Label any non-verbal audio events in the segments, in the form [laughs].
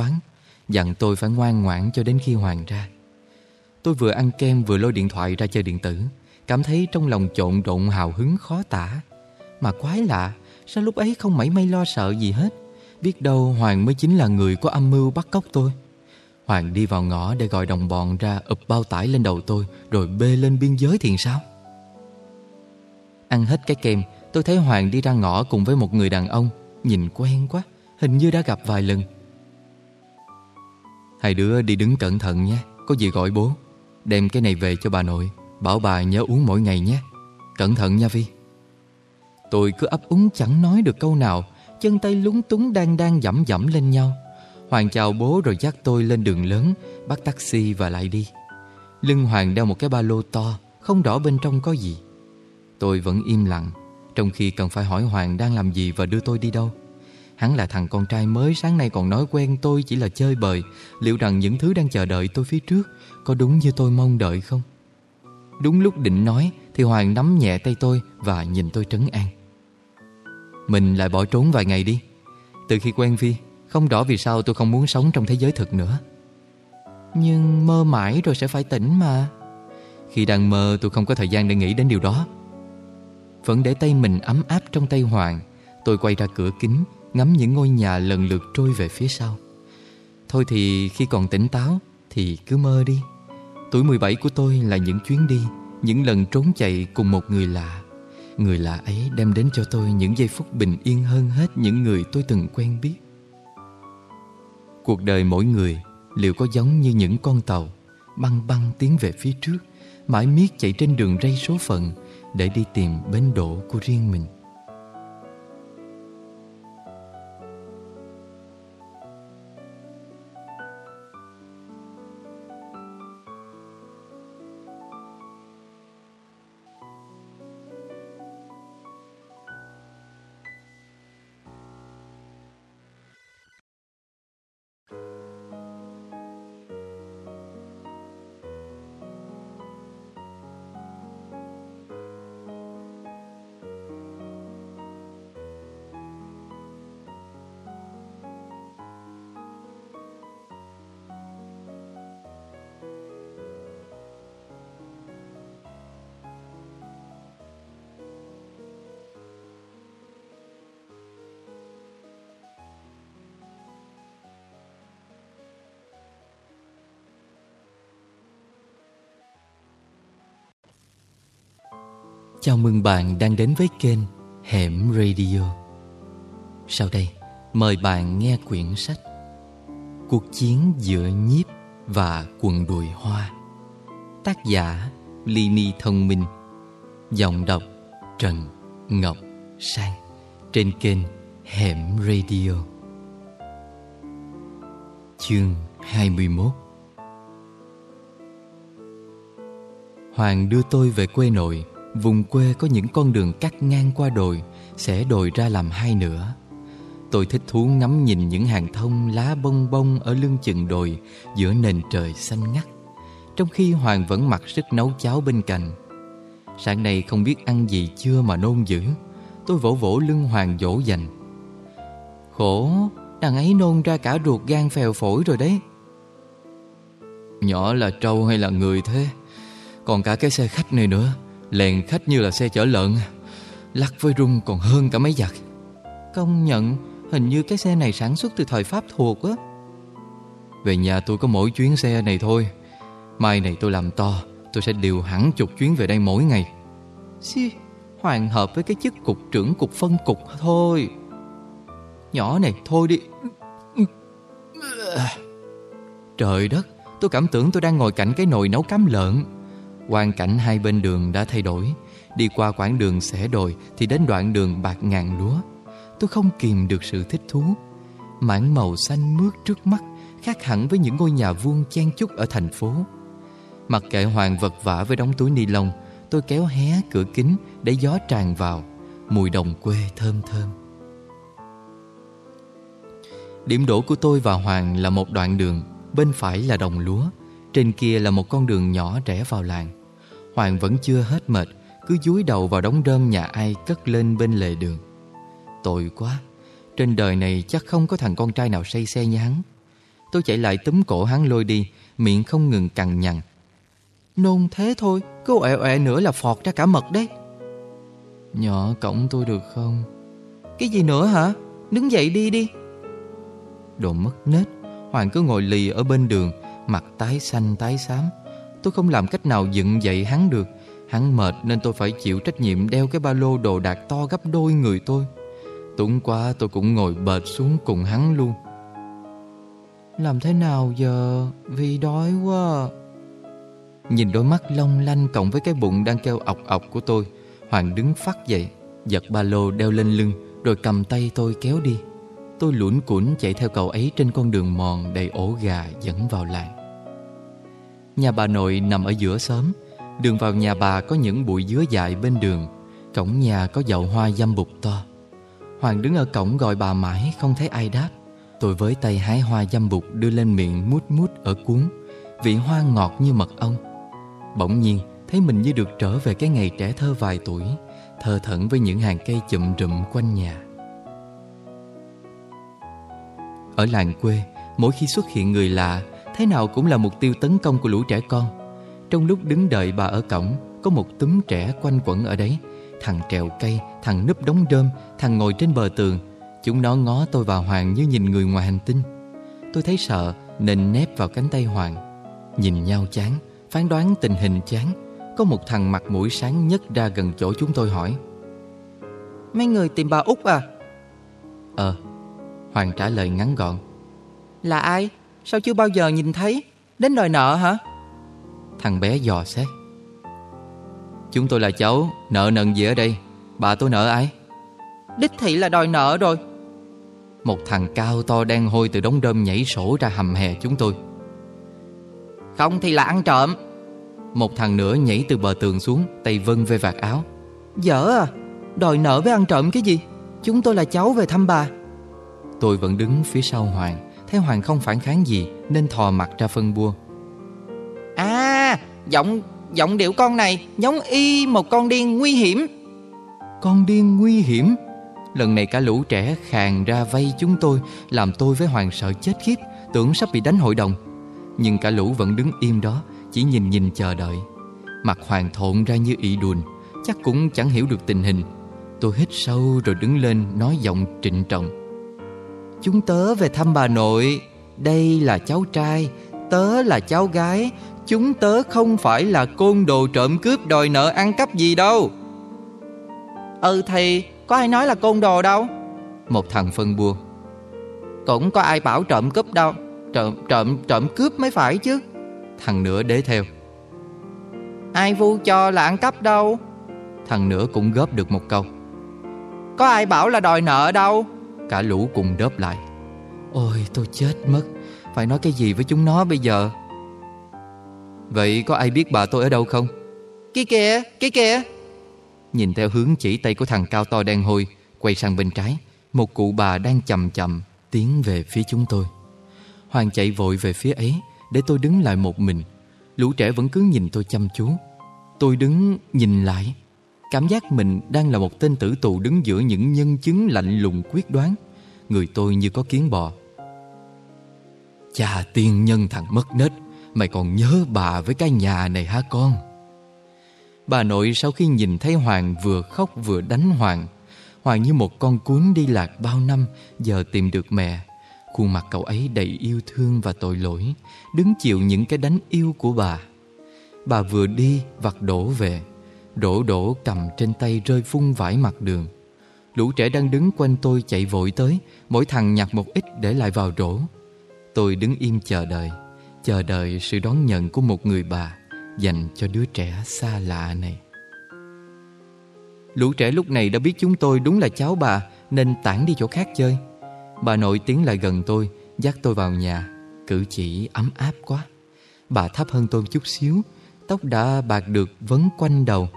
toán Dặn tôi phải ngoan ngoãn cho đến khi Hoàng ra. Tôi vừa ăn kem vừa lôi điện thoại ra chơi điện tử, Cảm thấy trong lòng trộn rộn hào hứng khó tả. Mà quái lạ, Sao lúc ấy không mảy may lo sợ gì hết? Biết đâu Hoàng mới chính là người có âm mưu bắt cóc tôi. Hoàng đi vào ngõ để gọi đồng bọn ra ụp bao tải lên đầu tôi, Rồi bê lên biên giới thì sao? Ăn hết cái kem, Tôi thấy Hoàng đi ra ngõ cùng với một người đàn ông, Nhìn quen quá, Hình như đã gặp vài lần. Hai đứa đi đứng cẩn thận nhé. Có gì gọi bố. Đem cái này về cho bà nội. Bảo bà nhớ uống mỗi ngày nhé. Cẩn thận nha Vi Tôi cứ ấp úng chẳng nói được câu nào. Chân tay lúng túng đang đang dẫm dẫm lên nhau. Hoàng chào bố rồi dắt tôi lên đường lớn, Bắt taxi và lại đi. Lưng Hoàng đeo một cái ba lô to, Không rõ bên trong có gì. Tôi vẫn im lặng, Trong khi cần phải hỏi Hoàng đang làm gì và đưa tôi đi đâu. Hắn là thằng con trai mới, sáng nay còn nói quen tôi chỉ là chơi bời. Liệu rằng những thứ đang chờ đợi tôi phía trước Có đúng như tôi mong đợi không? Đúng lúc định nói, Thì Hoàng nắm nhẹ tay tôi Và nhìn tôi trấn an. Mình lại bỏ trốn vài ngày đi. Từ khi quen Vi Không rõ vì sao tôi không muốn sống trong thế giới thực nữa. Nhưng mơ mãi rồi sẽ phải tỉnh mà. Khi đang mơ, tôi không có thời gian để nghĩ đến điều đó. Vẫn để tay mình ấm áp trong tay Hoàng, Tôi quay ra cửa kính Ngắm những ngôi nhà lần lượt trôi về phía sau. Thôi thì khi còn tỉnh táo Thì cứ mơ đi. Tuổi 17 của tôi là những chuyến đi, Những lần trốn chạy cùng một người lạ. Người lạ ấy đem đến cho tôi những giây phút bình yên hơn hết những người tôi từng quen biết. Cuộc đời mỗi người liệu có giống như những con tàu, Băng băng tiến về phía trước, Mãi miết chạy trên đường ray số phận Để đi tìm bến đỗ của riêng mình. Chào mừng bạn đang đến với kênh Hẻm Radio. Sau đây, mời bạn nghe quyển sách Cuộc chiến giữa nhiếp và quần đùi hoa Tác giả Lini Thông Minh Giọng đọc Trần Ngọc Sang Trên kênh Hẻm Radio. Chương 21 Hoàng đưa tôi về quê nội. Vùng quê có những con đường cắt ngang qua đồi Sẽ đồi ra làm hai nửa Tôi thích thú ngắm nhìn những hàng thông lá bông bông ở lưng chừng đồi giữa nền trời xanh ngắt. Trong khi Hoàng vẫn mặc sức nấu cháo bên cạnh. Sáng nay không biết ăn gì chưa mà nôn dữ. Tôi vỗ vỗ lưng Hoàng dỗ dành. Khổ, đằng ấy nôn ra cả ruột gan phèo phổi rồi đấy. Nhỏ là trâu hay là người thế? Còn cả cái xe khách này nữa Lèn khách như là xe chở lợn. Lắc với rung còn hơn cả mấy giặc. Công nhận, Hình như cái xe này sản xuất từ thời Pháp thuộc á. Về nhà tôi có mỗi chuyến xe này thôi. Mai này tôi làm to, Tôi sẽ điều hẳn chục chuyến về đây mỗi ngày. Xì Hoàn hợp với cái chức cục trưởng cục phân cục thôi. Nhỏ này, thôi đi. Trời đất, Tôi cảm tưởng tôi đang ngồi cạnh cái nồi nấu cám lợn. Hoàn cảnh hai bên đường đã thay đổi. Đi qua quãng đường xẻ đồi Thì đến đoạn đường bạc ngàn lúa. Tôi không kìm được sự thích thú. Mảng màu xanh mướt trước mắt Khác hẳn với những ngôi nhà vuông chen chúc ở thành phố. Mặc kệ Hoàng vật vả với đống túi ni lông, Tôi kéo hé cửa kính để gió tràn vào, Mùi đồng quê thơm thơm. Điểm đổ của tôi và Hoàng là một đoạn đường, Bên phải là đồng lúa, Trên kia là một con đường nhỏ rẽ vào làng. Hoàng vẫn chưa hết mệt, Cứ dúi đầu vào đống rơm nhà ai cất lên bên lề đường. Tội quá, Trên đời này chắc không có thằng con trai nào say xe như hắn. Tôi chạy lại túm cổ hắn lôi đi, Miệng không ngừng cằn nhằn. Nôn thế thôi, Cứ ẹ ẹ nữa là phọt ra cả mật đấy. Nhỏ cổng tôi được không? Cái gì nữa hả? Đứng dậy đi đi. Đồ mất nết, Hoàng cứ ngồi lì ở bên đường, Mặt tái xanh tái xám. Tôi không làm cách nào dựng dậy hắn được. Hắn mệt nên tôi phải chịu trách nhiệm đeo cái ba lô đồ đạc to gấp đôi người tôi. Túng quá, tôi cũng ngồi bệt xuống cùng hắn luôn. Làm thế nào giờ? Vì đói quá. Nhìn đôi mắt long lanh cộng với cái bụng đang kêu ọc ọc của tôi, Hoàng đứng phát dậy, Giật ba lô đeo lên lưng, Rồi cầm tay tôi kéo đi. Tôi luẩn cuẩn chạy theo cậu ấy trên con đường mòn đầy ổ gà dẫn vào làng. Nhà bà nội nằm ở giữa xóm. Đường vào nhà bà có những bụi dứa dại bên đường. Cổng nhà có dậu hoa dâm bụt to. Hoàng đứng ở cổng gọi bà mãi, không thấy ai đáp. Tôi với tay hái hoa dâm bụt đưa lên miệng mút mút ở cuốn. Vị hoa ngọt như mật ong. Bỗng nhiên, thấy mình như được trở về cái ngày trẻ thơ vài tuổi, Thơ thẩn với những hàng cây chụm rụm quanh nhà. Ở làng quê, Mỗi khi xuất hiện người lạ Thế nào cũng là mục tiêu tấn công của lũ trẻ con. Trong lúc đứng đợi bà ở cổng Có một túm trẻ quanh quẩn ở đấy. Thằng trèo cây, thằng núp đống đơm Thằng ngồi trên bờ tường. Chúng nó ngó tôi và Hoàng như nhìn người ngoài hành tinh. Tôi thấy sợ Nên nép vào cánh tay Hoàng. Nhìn nhau chán Phán đoán tình hình chán. Có một thằng mặt mũi sáng nhất ra gần chỗ chúng tôi hỏi. Mấy người tìm bà út à? Ờ Hoàng trả lời ngắn gọn. Là ai? Sao chưa bao giờ nhìn thấy? Đến đòi nợ hả? Thằng bé dò xét. Chúng tôi là cháu Nợ nần gì ở đây? Bà tôi nợ ai? Đích thị là đòi nợ rồi. Một thằng cao to đen hôi từ đống đơm nhảy sổ ra hầm hè chúng tôi. Không thì là ăn trộm. Một thằng nữa nhảy từ bờ tường xuống Tay vân về vạt áo. Dở à? Đòi nợ với ăn trộm cái gì? Chúng tôi là cháu về thăm bà. Tôi vẫn đứng phía sau Hoàng Thấy Hoàng không phản kháng gì Nên thò mặt ra phân bua. À Giọng Giọng điệu con này giống y một con điên nguy hiểm. Con điên nguy hiểm? Lần này cả lũ trẻ khàn ra vây chúng tôi Làm tôi với Hoàng sợ chết khiếp Tưởng sắp bị đánh hội đồng. Nhưng cả lũ vẫn đứng im đó Chỉ nhìn nhìn chờ đợi. Mặt Hoàng thộn ra như ị đùn Chắc cũng chẳng hiểu được tình hình. Tôi hít sâu rồi đứng lên nói giọng trịnh trọng Chúng tớ về thăm bà nội. Đây là cháu trai Tớ là cháu gái. Chúng tớ không phải là côn đồ trộm cướp đòi nợ ăn cắp gì đâu. Ừ thì có ai nói là côn đồ đâu? Một thằng phân bua. Cũng có ai bảo trộm cướp đâu? Trộm trộm trộm cướp mới phải chứ. Thằng nữa đế theo. Ai vu cho là ăn cắp đâu? Thằng nữa cũng góp được một câu. Có ai bảo là đòi nợ đâu Cả lũ cùng đớp lại. Ôi tôi chết mất. Phải nói cái gì với chúng nó bây giờ? Vậy có ai biết bà tôi ở đâu không? Kia kìa, kia. Kìa Nhìn theo hướng chỉ tay của thằng cao to đen hôi Quay sang bên trái Một cụ bà đang chậm chậm Tiến về phía chúng tôi. Hoàng chạy vội về phía ấy Để tôi đứng lại một mình. Lũ trẻ vẫn cứ nhìn tôi chăm chú. Tôi đứng nhìn lại Cảm giác mình đang là một tên tử tù đứng giữa những nhân chứng lạnh lùng quyết đoán. Người tôi như có kiến bò. Cha tiên nhân thằng mất nết, Mày còn nhớ bà với cái nhà này hả con? Bà nội sau khi nhìn thấy Hoàng vừa khóc vừa đánh Hoàng Hoàng như một con cuốn đi lạc bao năm, Giờ tìm được mẹ. Khuôn mặt cậu ấy đầy yêu thương và tội lỗi, Đứng chịu những cái đánh yêu của bà. Bà vừa đi vặt đổ về Đổ đổ cầm trên tay rơi phun vải mặt đường. Lũ trẻ đang đứng quanh tôi chạy vội tới, Mỗi thằng nhặt một ít để lại vào rổ. Tôi đứng im chờ đợi Chờ đợi sự đón nhận của một người bà Dành cho đứa trẻ xa lạ này. Lũ trẻ lúc này đã biết chúng tôi đúng là cháu bà, Nên tản đi chỗ khác chơi. Bà nội tiến lại gần tôi, Dắt tôi vào nhà, Cử chỉ ấm áp quá. Bà thấp hơn tôi chút xíu, Tóc đã bạc được vấn quanh đầu.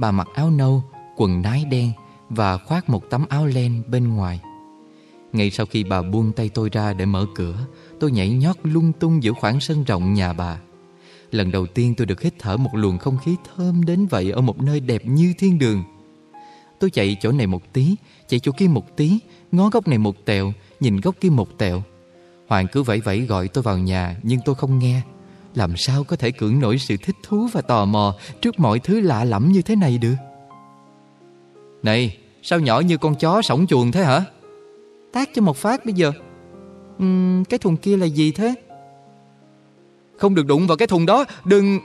Bà mặc áo nâu, quần nái đen Và khoác một tấm áo len bên ngoài. Ngay sau khi bà buông tay tôi ra để mở cửa Tôi nhảy nhót lung tung giữa khoảng sân rộng nhà bà. Lần đầu tiên tôi được hít thở một luồng không khí thơm đến vậy Ở một nơi đẹp như thiên đường. Tôi chạy chỗ này một tí Chạy chỗ kia một tí Ngó góc này một tẹo Nhìn góc kia một tẹo Hoàng cứ vẫy vẫy gọi tôi vào nhà Nhưng tôi không nghe. Làm sao có thể cưỡng nổi sự thích thú và tò mò Trước mọi thứ lạ lẫm như thế này được? Này Sao nhỏ như con chó sổng chuồng thế hả? Tác cho một phát bây giờ. Uhm, Cái thùng kia là gì thế? Không được đụng vào cái thùng đó Đừng.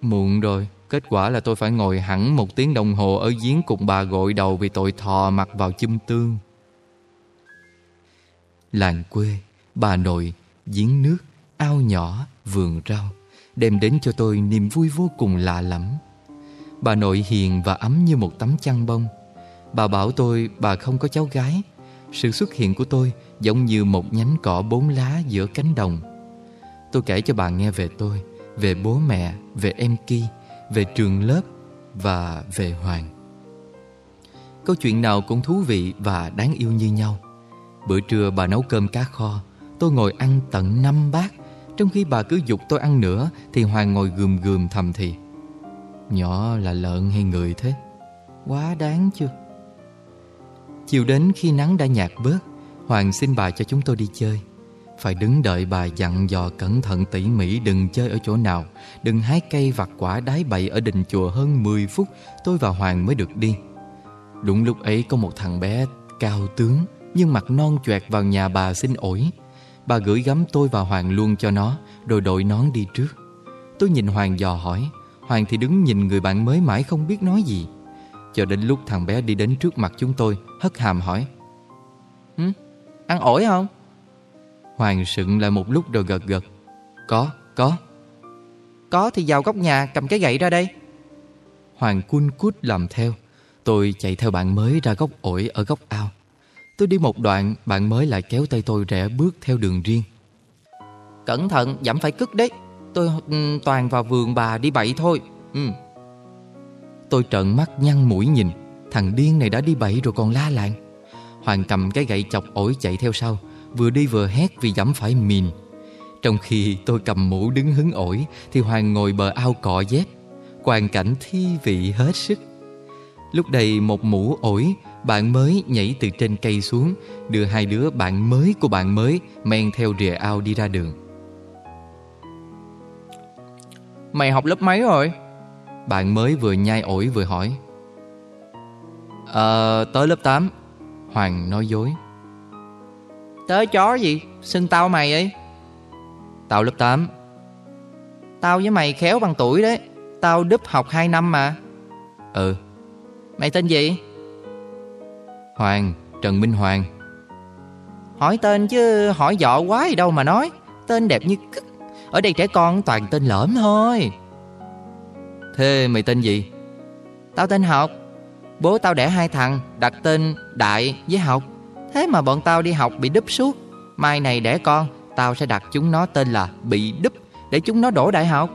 Muộn rồi Kết quả là tôi phải ngồi hẳn một tiếng đồng hồ Ở giếng cùng bà gội đầu Vì tội thò mặt vào chum tương. Làng quê Bà nội, giếng nước, ao nhỏ, vườn rau Đem đến cho tôi niềm vui vô cùng lạ lẫm. Bà nội hiền và ấm như một tấm chăn bông. Bà bảo tôi bà không có cháu gái. Sự xuất hiện của tôi giống như một nhánh cỏ bốn lá giữa cánh đồng. Tôi kể cho bà nghe về tôi Về bố mẹ, về em Ki Về trường lớp và về Hoàng. Câu chuyện nào cũng thú vị và đáng yêu như nhau. Bữa trưa bà nấu cơm cá kho Tôi ngồi ăn tận năm bát. Trong khi bà cứ dục tôi ăn nữa, Thì Hoàng ngồi gườm gườm thầm thì, Nhỏ là lợn hay người thế? Quá đáng chưa? Chiều đến khi nắng đã nhạt bớt, Hoàng xin bà cho chúng tôi đi chơi. Phải đứng đợi bà dặn dò cẩn thận tỉ mỉ Đừng chơi ở chỗ nào, Đừng hái cây vặt quả đái bậy Ở đình chùa hơn 10 phút, Tôi và Hoàng mới được đi. Đúng lúc ấy có một thằng bé cao tướng, Nhưng mặt non choẹt vào nhà bà xin ổi Bà gửi gắm tôi và Hoàng luôn cho nó Rồi đội nón đi trước. Tôi nhìn Hoàng dò hỏi Hoàng thì đứng nhìn người bạn mới mãi không biết nói gì. Cho đến lúc thằng bé đi đến trước mặt chúng tôi Hất hàm hỏi Hử? Ăn ổi không? Hoàng sững lại một lúc rồi gật gật Có, có. Có thì vào góc nhà cầm cái gậy ra đây. Hoàng cun cút làm theo Tôi chạy theo bạn mới ra góc ổi ở góc ao Tôi đi một đoạn Bạn mới lại kéo tay tôi rẽ bước theo đường riêng. Cẩn thận dẫm phải cất đấy. Tôi um, toàn vào vườn bà đi bậy thôi. Ừ. Tôi trợn mắt nhăn mũi nhìn. Thằng điên này đã đi bậy rồi còn la làng. Hoàng cầm cái gậy chọc ổi chạy theo sau Vừa đi vừa hét vì dẫm phải mìn. Trong khi tôi cầm mũ đứng hứng ổi Thì Hoàng ngồi bờ ao cọ dép. Quàn cảnh thi vị hết sức. Lúc đây một mũ ổi bạn mới nhảy từ trên cây xuống Đưa hai đứa bạn mới của bạn mới Men theo rìa ao đi ra đường. Mày học lớp mấy rồi? Bạn mới vừa nhai ổi vừa hỏi. Ờ, tới lớp 8 Hoàng nói dối. Tới chó gì? Xưng tao mày ấy. Tao lớp 8 Tao với mày khéo bằng tuổi đấy. Tao đúp học 2 năm mà. Ừ. Mày tên gì? Hoàng, Trần Minh Hoàng. Hỏi tên chứ hỏi dọ quá gì đâu mà nói. Tên đẹp như cứt Ở đây trẻ con toàn tên lỡm thôi. Thế mày tên gì? Tao tên Học. Bố tao đẻ hai thằng Đặt tên Đại với Học. Thế mà bọn tao đi học bị đúp suốt. Mai này đẻ con Tao sẽ đặt chúng nó tên là Bị đúp Để chúng nó đổ đại học.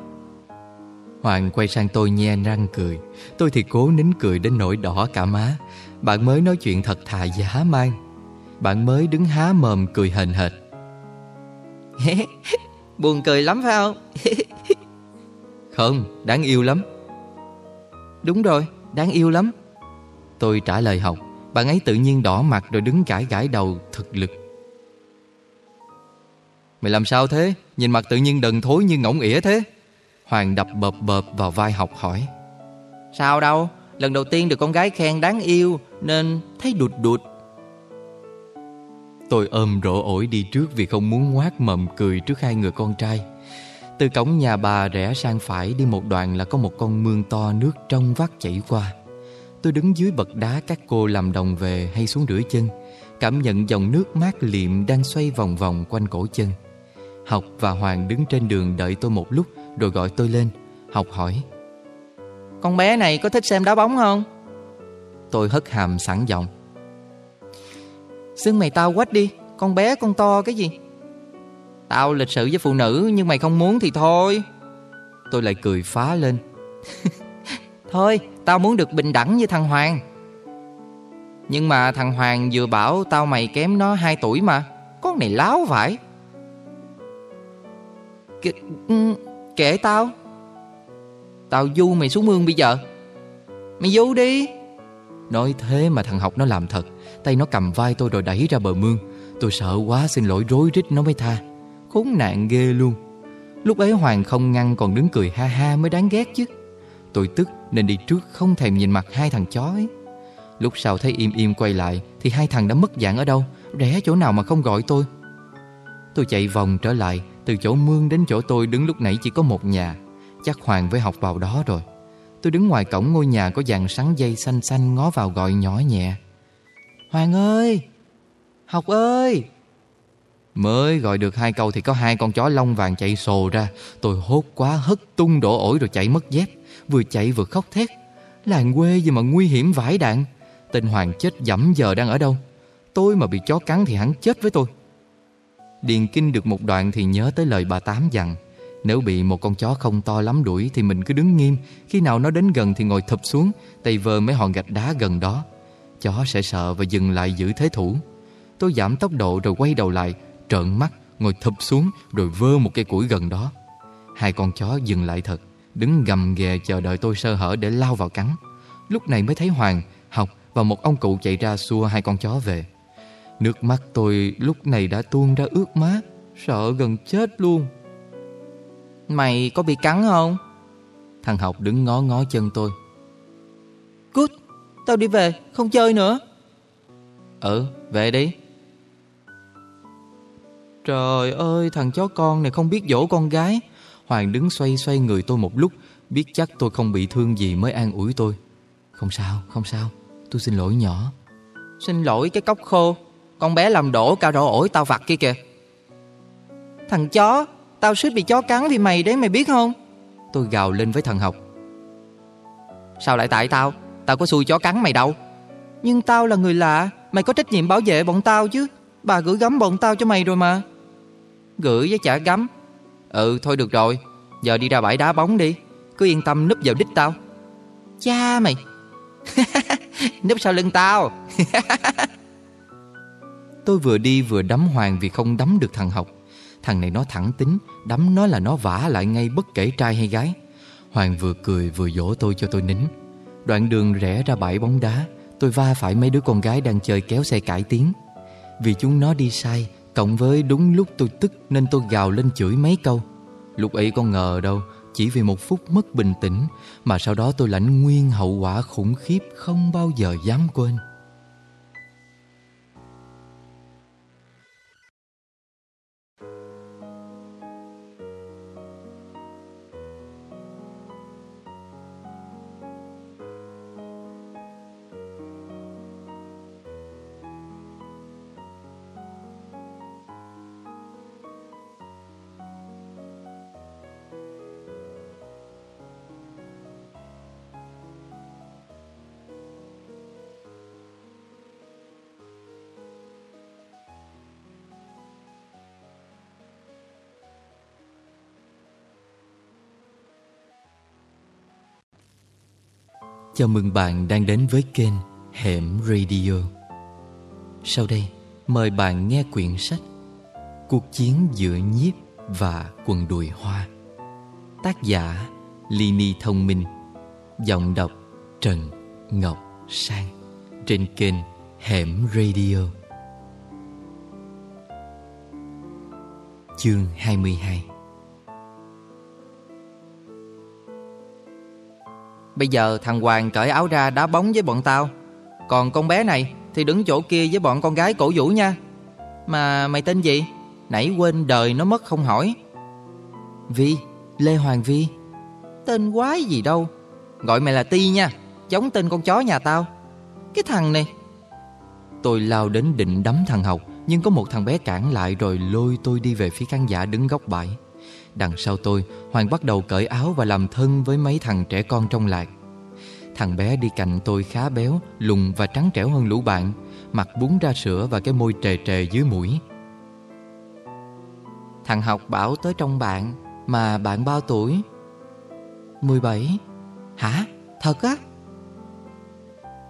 Hoàng quay sang tôi nhe răng cười. Tôi thì cố nín cười đến nỗi đỏ cả má bạn mới nói chuyện thật thà giá mang Bạn mới đứng há mồm cười hền hệt. [laughs] Buồn cười lắm phải không? [laughs] không, đáng yêu lắm. Đúng rồi, đáng yêu lắm. Tôi trả lời học Bạn ấy tự nhiên đỏ mặt rồi đứng gãi gãi đầu thực lực. Mày làm sao thế? Nhìn mặt tự nhiên đần thối như ngỗng ỉa thế. Hoàng đập bợp bợp vào vai học hỏi. Sao đâu Lần đầu tiên được con gái khen đáng yêu Nên thấy đụt đụt. Tôi ôm rổ ổi đi trước Vì không muốn ngoác mầm cười trước hai người con trai. Từ cổng nhà bà rẽ sang phải Đi một đoạn là có một con mương to Nước trong vắt chảy qua. Tôi đứng dưới bậc đá các cô làm đồng về Hay xuống rửa chân, Cảm nhận dòng nước mát liệm Đang xoay vòng vòng quanh cổ chân. Học và Hoàng đứng trên đường đợi tôi một lúc Rồi gọi tôi lên. Học hỏi con bé này có thích xem đá bóng không? Tôi hất hàm sẵn giọng. Xưng mày tao quách đi, Con bé con to cái gì? Tao lịch sự với phụ nữ, Nhưng mày không muốn thì thôi. Tôi lại cười phá lên. [laughs] Thôi, tao muốn được bình đẳng như thằng Hoàng. Nhưng mà thằng Hoàng vừa bảo Tao mày kém nó 2 tuổi mà, Con này láo phải K ừ, Kể tao. Tao du mày xuống mương bây giờ. Mày du đi. Nói thế mà thằng học nó làm thật. Tay nó cầm vai tôi rồi đẩy ra bờ mương. Tôi sợ quá, xin lỗi, rối rít nó mới tha. Khốn nạn ghê luôn. Lúc ấy Hoàng không ngăn còn đứng cười ha ha mới đáng ghét chứ. Tôi tức nên đi trước, không thèm nhìn mặt hai thằng chó ấy. Lúc sau thấy im im quay lại Thì hai thằng đã mất dạng ở đâu? Rẽ chỗ nào mà không gọi tôi? Tôi chạy vòng trở lại, Từ chỗ mương đến chỗ tôi đứng lúc nãy chỉ có một nhà. Chắc Hoàng với học vào đó rồi. Tôi đứng ngoài cổng ngôi nhà có dàn sắn dây xanh xanh ngó vào gọi nhỏ nhẹ. Hoàng ơi! Học ơi! Mới gọi được hai câu thì có hai con chó lông vàng chạy sồ ra. Tôi hốt quá, hất tung đổ ổi rồi chạy mất dép. Vừa chạy vừa khóc thét. Làng quê gì mà nguy hiểm vãi đạn? Tên Hoàng chết dẫm giờ đang ở đâu? Tôi mà bị chó cắn thì hắn chết với tôi. Điền kinh được một đoạn thì nhớ tới lời bà Tám dặn. Nếu bị một con chó không to lắm đuổi Thì mình cứ đứng nghiêm. Khi nào nó đến gần thì ngồi thụp xuống, Tay vơ mấy hòn gạch đá gần đó. Chó sẽ sợ và dừng lại giữ thế thủ. Tôi giảm tốc độ rồi quay đầu lại, Trợn mắt, ngồi thụp xuống Rồi vơ một cây củi gần đó. Hai con chó dừng lại thật, Đứng gầm ghè chờ đợi tôi sơ hở để lao vào cắn. Lúc này mới thấy Hoàng, Học và một ông cụ chạy ra xua hai con chó về. Nước mắt tôi lúc này đã tuôn ra ướt má Sợ gần chết luôn. Mày có bị cắn không? Thằng học đứng ngó ngó chân tôi. Cút Tao đi về không chơi nữa. Ừ về đi. Trời ơi thằng chó con này không biết dỗ con gái. Hoàng đứng xoay xoay người tôi một lúc Biết chắc tôi không bị thương gì mới an ủi tôi. Không sao không sao Tôi xin lỗi nhỏ. Xin lỗi cái cốc khô Con bé làm đổ cả rổ ổi tao vặt kia kìa. Thằng chó Tao suýt bị chó cắn thì mày đấy mày biết không? Tôi gào lên với thằng học. Sao lại tại tao? Tao có xui chó cắn mày đâu. Nhưng tao là người lạ Mày có trách nhiệm bảo vệ bọn tao chứ. Bà gửi gắm bọn tao cho mày rồi mà. Gửi với chả gắm. Ừ thôi được rồi. Giờ đi ra bãi đá bóng đi. Cứ yên tâm núp vào đích tao. Cha mày. [laughs] Núp sau lưng tao. [laughs] [laughs] Tôi vừa đi vừa đấm Hoàng vì không đấm được thằng học Thằng này nó thẳng tính, Đấm nó là nó vả lại ngay bất kể trai hay gái. Hoàng vừa cười vừa dỗ tôi cho tôi nín. Đoạn đường rẽ ra bãi bóng đá, Tôi va phải mấy đứa con gái đang chơi kéo xe cải tiến. Vì chúng nó đi sai, Cộng với đúng lúc tôi tức Nên tôi gào lên chửi mấy câu. Lúc ấy con ngờ đâu, Chỉ vì một phút mất bình tĩnh Mà sau đó tôi lãnh nguyên hậu quả khủng khiếp Không bao giờ dám quên. Chào mừng bạn đang đến với kênh Hẻm Radio. Sau đây, mời bạn nghe quyển sách Cuộc chiến giữa nhiếp và quần đùi hoa. Tác giả Lini Thông Minh. Giọng đọc Trần Ngọc Sang. Trên kênh Hẻm Radio. Chương 22 Bây giờ thằng Hoàng cởi áo ra đá bóng với bọn tao. Còn con bé này thì đứng chỗ kia với bọn con gái cổ vũ nha. Mà mày tên gì? Nãy quên đời nó mất không hỏi. Vi, Lê Hoàng Vi. Tên quái gì đâu. Gọi mày là Ti nha Giống tên con chó nhà tao. Cái thằng này. Tôi lao đến định đấm thằng Học Nhưng có một thằng bé cản lại rồi lôi tôi đi về phía khán giả đứng góc bãi. Đằng sau tôi Hoàng bắt đầu cởi áo và làm thân với mấy thằng trẻ con trong lạc Thằng bé đi cạnh tôi khá béo, lùn và trắng trẻo hơn lũ bạn Mặt bún ra sữa và cái môi trề trề dưới mũi Thằng học bảo tới trong bạn Mà bạn bao tuổi? 17 Hả? Thật á?